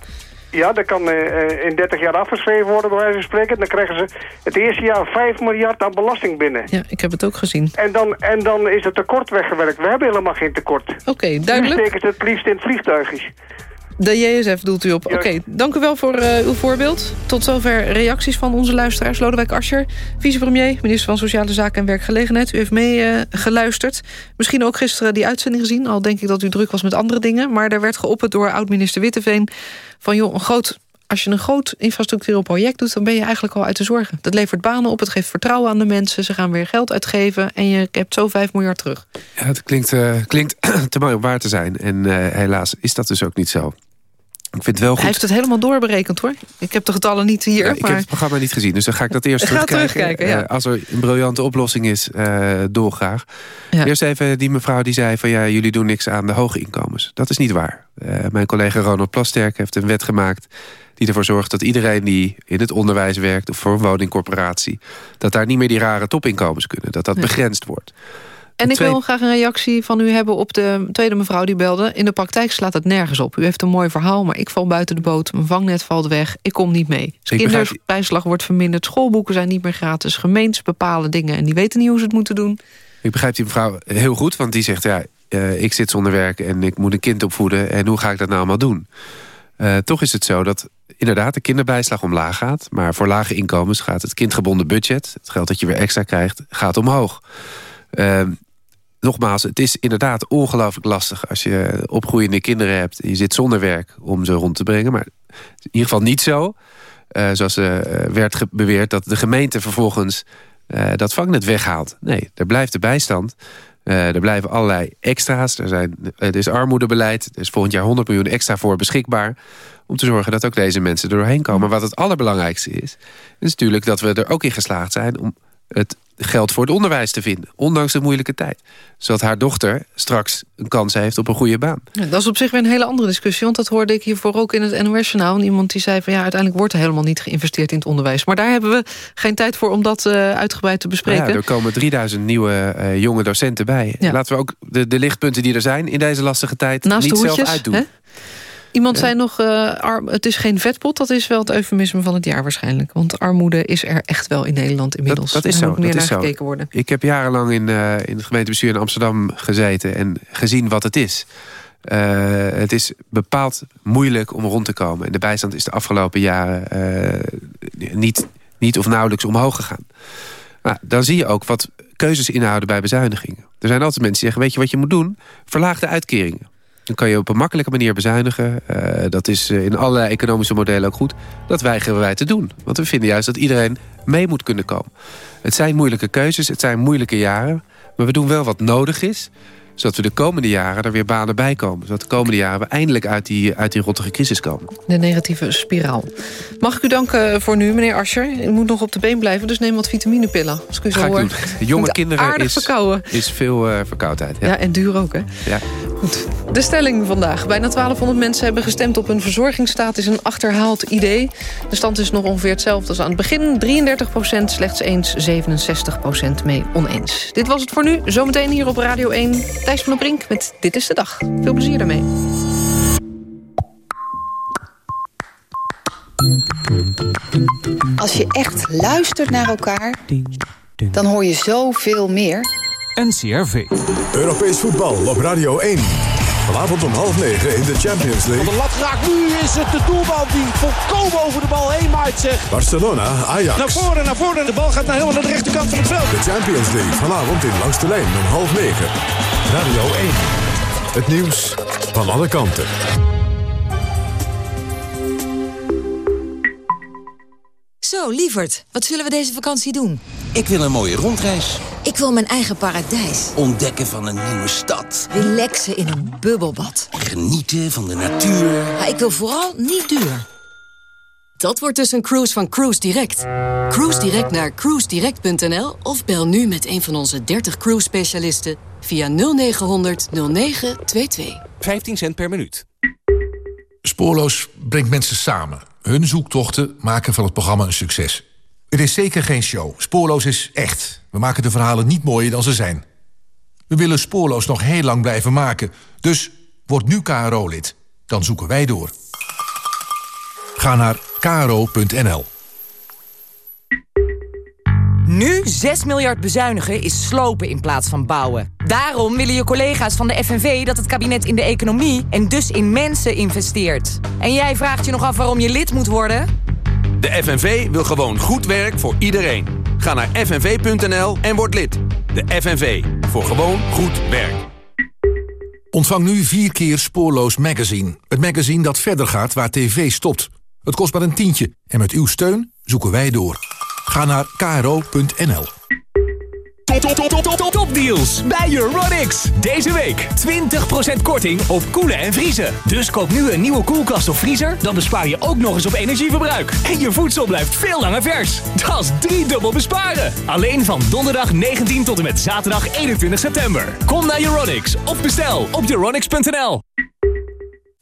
Ja, dat kan uh, in 30 jaar afgeschreven worden, bij wijze van spreken. Dan krijgen ze het eerste jaar 5 miljard aan belasting binnen. Ja, ik heb het ook gezien. En dan, en dan is het tekort weggewerkt. We hebben helemaal geen tekort. Oké, okay, duidelijk. Nu steken ze het liefst in het vliegtuigjes. De JSF doelt u op. Oké, dank u wel voor uh, uw voorbeeld. Tot zover reacties van onze luisteraars. Lodewijk Asscher, vicepremier, minister van Sociale Zaken en Werkgelegenheid. U heeft meegeluisterd. Uh, Misschien ook gisteren die uitzending gezien. Al denk ik dat u druk was met andere dingen. Maar er werd geopperd door oud-minister Witteveen... van joh, een groot als je een groot infrastructureel project doet... dan ben je eigenlijk al uit de zorgen. Dat levert banen op, het geeft vertrouwen aan de mensen. Ze gaan weer geld uitgeven en je hebt zo 5 miljard terug. Ja, het klinkt, uh, klinkt (clears throat) te mooi om waar te zijn. En uh, helaas is dat dus ook niet zo. Ik vind het wel goed. Hij heeft het helemaal doorberekend hoor. Ik heb de getallen niet hier. Ja, ik maar... heb het programma niet gezien, dus dan ga ik dat eerst (laughs) terugkijken. terugkijken ja. uh, als er een briljante oplossing is, uh, dolgraag. Ja. Eerst even die mevrouw die zei van ja, jullie doen niks aan de hoge inkomens. Dat is niet waar. Uh, mijn collega Ronald Plasterk heeft een wet gemaakt die ervoor zorgt dat iedereen die in het onderwijs werkt... of voor een woningcorporatie, dat daar niet meer die rare topinkomens kunnen. Dat dat begrensd wordt. En ik wil graag een reactie van u hebben op de tweede mevrouw die belde. In de praktijk slaat het nergens op. U heeft een mooi verhaal, maar ik val buiten de boot. Mijn vangnet valt weg, ik kom niet mee. Kinderbijslag wordt verminderd, schoolboeken zijn niet meer gratis. Gemeentes bepalen dingen en die weten niet hoe ze het moeten doen. Ik begrijp die mevrouw heel goed, want die zegt... ja, uh, ik zit zonder werk en ik moet een kind opvoeden... en hoe ga ik dat nou allemaal doen? Uh, toch is het zo dat inderdaad de kinderbijslag omlaag gaat... maar voor lage inkomens gaat het kindgebonden budget... het geld dat je weer extra krijgt, gaat omhoog. Uh, nogmaals, het is inderdaad ongelooflijk lastig... als je opgroeiende kinderen hebt je zit zonder werk om ze rond te brengen. Maar in ieder geval niet zo, uh, zoals uh, werd beweerd... dat de gemeente vervolgens uh, dat vangnet weghaalt. Nee, er blijft de bijstand... Er blijven allerlei extra's. Er, zijn, is armoedebeleid. Er is volgend jaar 100 miljoen extra voor beschikbaar. Om te zorgen dat ook deze mensen er doorheen komen. Maar wat het allerbelangrijkste is... is natuurlijk dat we er ook in geslaagd zijn... om het geld voor het onderwijs te vinden. Ondanks de moeilijke tijd. Zodat haar dochter straks een kans heeft op een goede baan. Ja, dat is op zich weer een hele andere discussie. Want dat hoorde ik hiervoor ook in het NOS-journaal. Iemand die zei van ja, uiteindelijk wordt er helemaal niet geïnvesteerd in het onderwijs. Maar daar hebben we geen tijd voor om dat uh, uitgebreid te bespreken. Ja, er komen 3000 nieuwe uh, jonge docenten bij. Ja. Laten we ook de, de lichtpunten die er zijn in deze lastige tijd Naast niet de hoedjes, zelf uitdoen. Hè? Iemand ja. zei nog, uh, arm, het is geen vetpot, dat is wel het eufemisme van het jaar waarschijnlijk. Want armoede is er echt wel in Nederland inmiddels. Dat, dat is zo. moet meer dat naar is zo. gekeken worden. Ik heb jarenlang in, uh, in het gemeentebestuur in Amsterdam gezeten... en gezien wat het is. Uh, het is bepaald moeilijk om rond te komen. En de bijstand is de afgelopen jaren niet, niet of nauwelijks omhoog gegaan. Nou, dan zie je ook wat keuzes inhouden bij bezuinigingen. Er zijn altijd mensen die zeggen, weet je wat je moet doen? Verlaag de uitkeringen. Dan kan je op een makkelijke manier bezuinigen. Uh, dat is in allerlei economische modellen ook goed. Dat weigeren wij te doen. Want we vinden juist dat iedereen mee moet kunnen komen. Het zijn moeilijke keuzes, het zijn moeilijke jaren. Maar we doen wel wat nodig is zodat we de komende jaren er weer banen bij komen. Zodat de komende jaren we eindelijk uit die, uit die rottige crisis komen. De negatieve spiraal. Mag ik u danken voor nu, meneer Ascher? U moet nog op de been blijven, dus neem wat vitaminepillen. Als ik u zo Ga ik hoor. doen. Jonge kinderen is, verkouden. is veel uh, verkoudheid. Ja. ja, en duur ook, hè? Ja. Goed. De stelling vandaag. Bijna 1200 mensen hebben gestemd op een verzorgingsstaat. is een achterhaald idee. De stand is nog ongeveer hetzelfde als aan het begin. 33% slechts eens, 67% mee oneens. Dit was het voor nu. Zometeen hier op Radio 1. Thijs van der Brink met Dit is de Dag. Veel plezier daarmee. Als je echt luistert naar elkaar, dan hoor je zoveel meer. NCRV. Europees voetbal op Radio 1. Vanavond om half negen in de Champions League. Van de lat raakt, nu is het de doelbal die volkomen over de bal heen maait zich. Barcelona, Ajax. Naar voren, naar voren. De bal gaat naar helemaal naar de rechterkant van het veld. De Champions League vanavond in Langs de Lijn om half negen. Radio 1. Het nieuws van alle kanten. Zo, lieverd, wat zullen we deze vakantie doen? Ik wil een mooie rondreis. Ik wil mijn eigen paradijs. Ontdekken van een nieuwe stad. Relaxen in een bubbelbad. Genieten van de natuur. Maar ik wil vooral niet duur. Dat wordt dus een cruise van Cruise Direct. Cruise Direct naar cruisedirect.nl of bel nu met een van onze 30 cruise specialisten via 0900 0922. 15 cent per minuut. Spoorloos brengt mensen samen. Hun zoektochten maken van het programma een succes. Het is zeker geen show. Spoorloos is echt. We maken de verhalen niet mooier dan ze zijn. We willen Spoorloos nog heel lang blijven maken. Dus word nu KRO-lid. Dan zoeken wij door. Ga naar kro.nl. Nu 6 miljard bezuinigen is slopen in plaats van bouwen. Daarom willen je collega's van de FNV dat het kabinet in de economie... en dus in mensen investeert. En jij vraagt je nog af waarom je lid moet worden? De FNV wil gewoon goed werk voor iedereen. Ga naar fnv.nl en word lid. De FNV. Voor gewoon goed werk. Ontvang nu vier keer Spoorloos Magazine. Het magazine dat verder gaat waar tv stopt. Het kost maar een tientje en met uw steun zoeken wij door. Ga naar kro.nl. Top, top, top, top, top, topdeals bij Euronics. Deze week 20% korting op koelen en vriezen. Dus koop nu een nieuwe koelkast of vriezer, dan bespaar je ook nog eens op energieverbruik. En je voedsel blijft veel langer vers. Dat is driedubbel besparen. Alleen van donderdag 19 tot en met zaterdag 21 september. Kom naar Euronics of bestel op euronics.nl.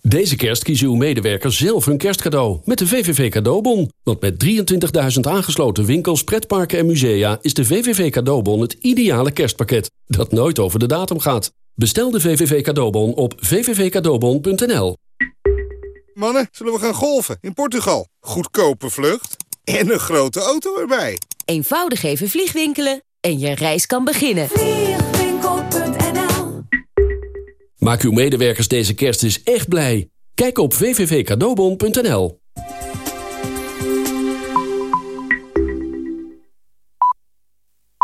Deze kerst kiezen uw medewerkers zelf hun kerstcadeau met de VVV Cadeaubon. Want met 23.000 aangesloten winkels, pretparken en musea... is de VVV Cadeaubon het ideale kerstpakket dat nooit over de datum gaat. Bestel de VVV Cadeaubon op vvvcadeaubon.nl. Mannen, zullen we gaan golfen in Portugal? Goedkope vlucht en een grote auto erbij. Eenvoudig even vliegwinkelen en je reis kan beginnen. Maak uw medewerkers deze kerst eens echt blij. Kijk op vvvcadeaubon.nl.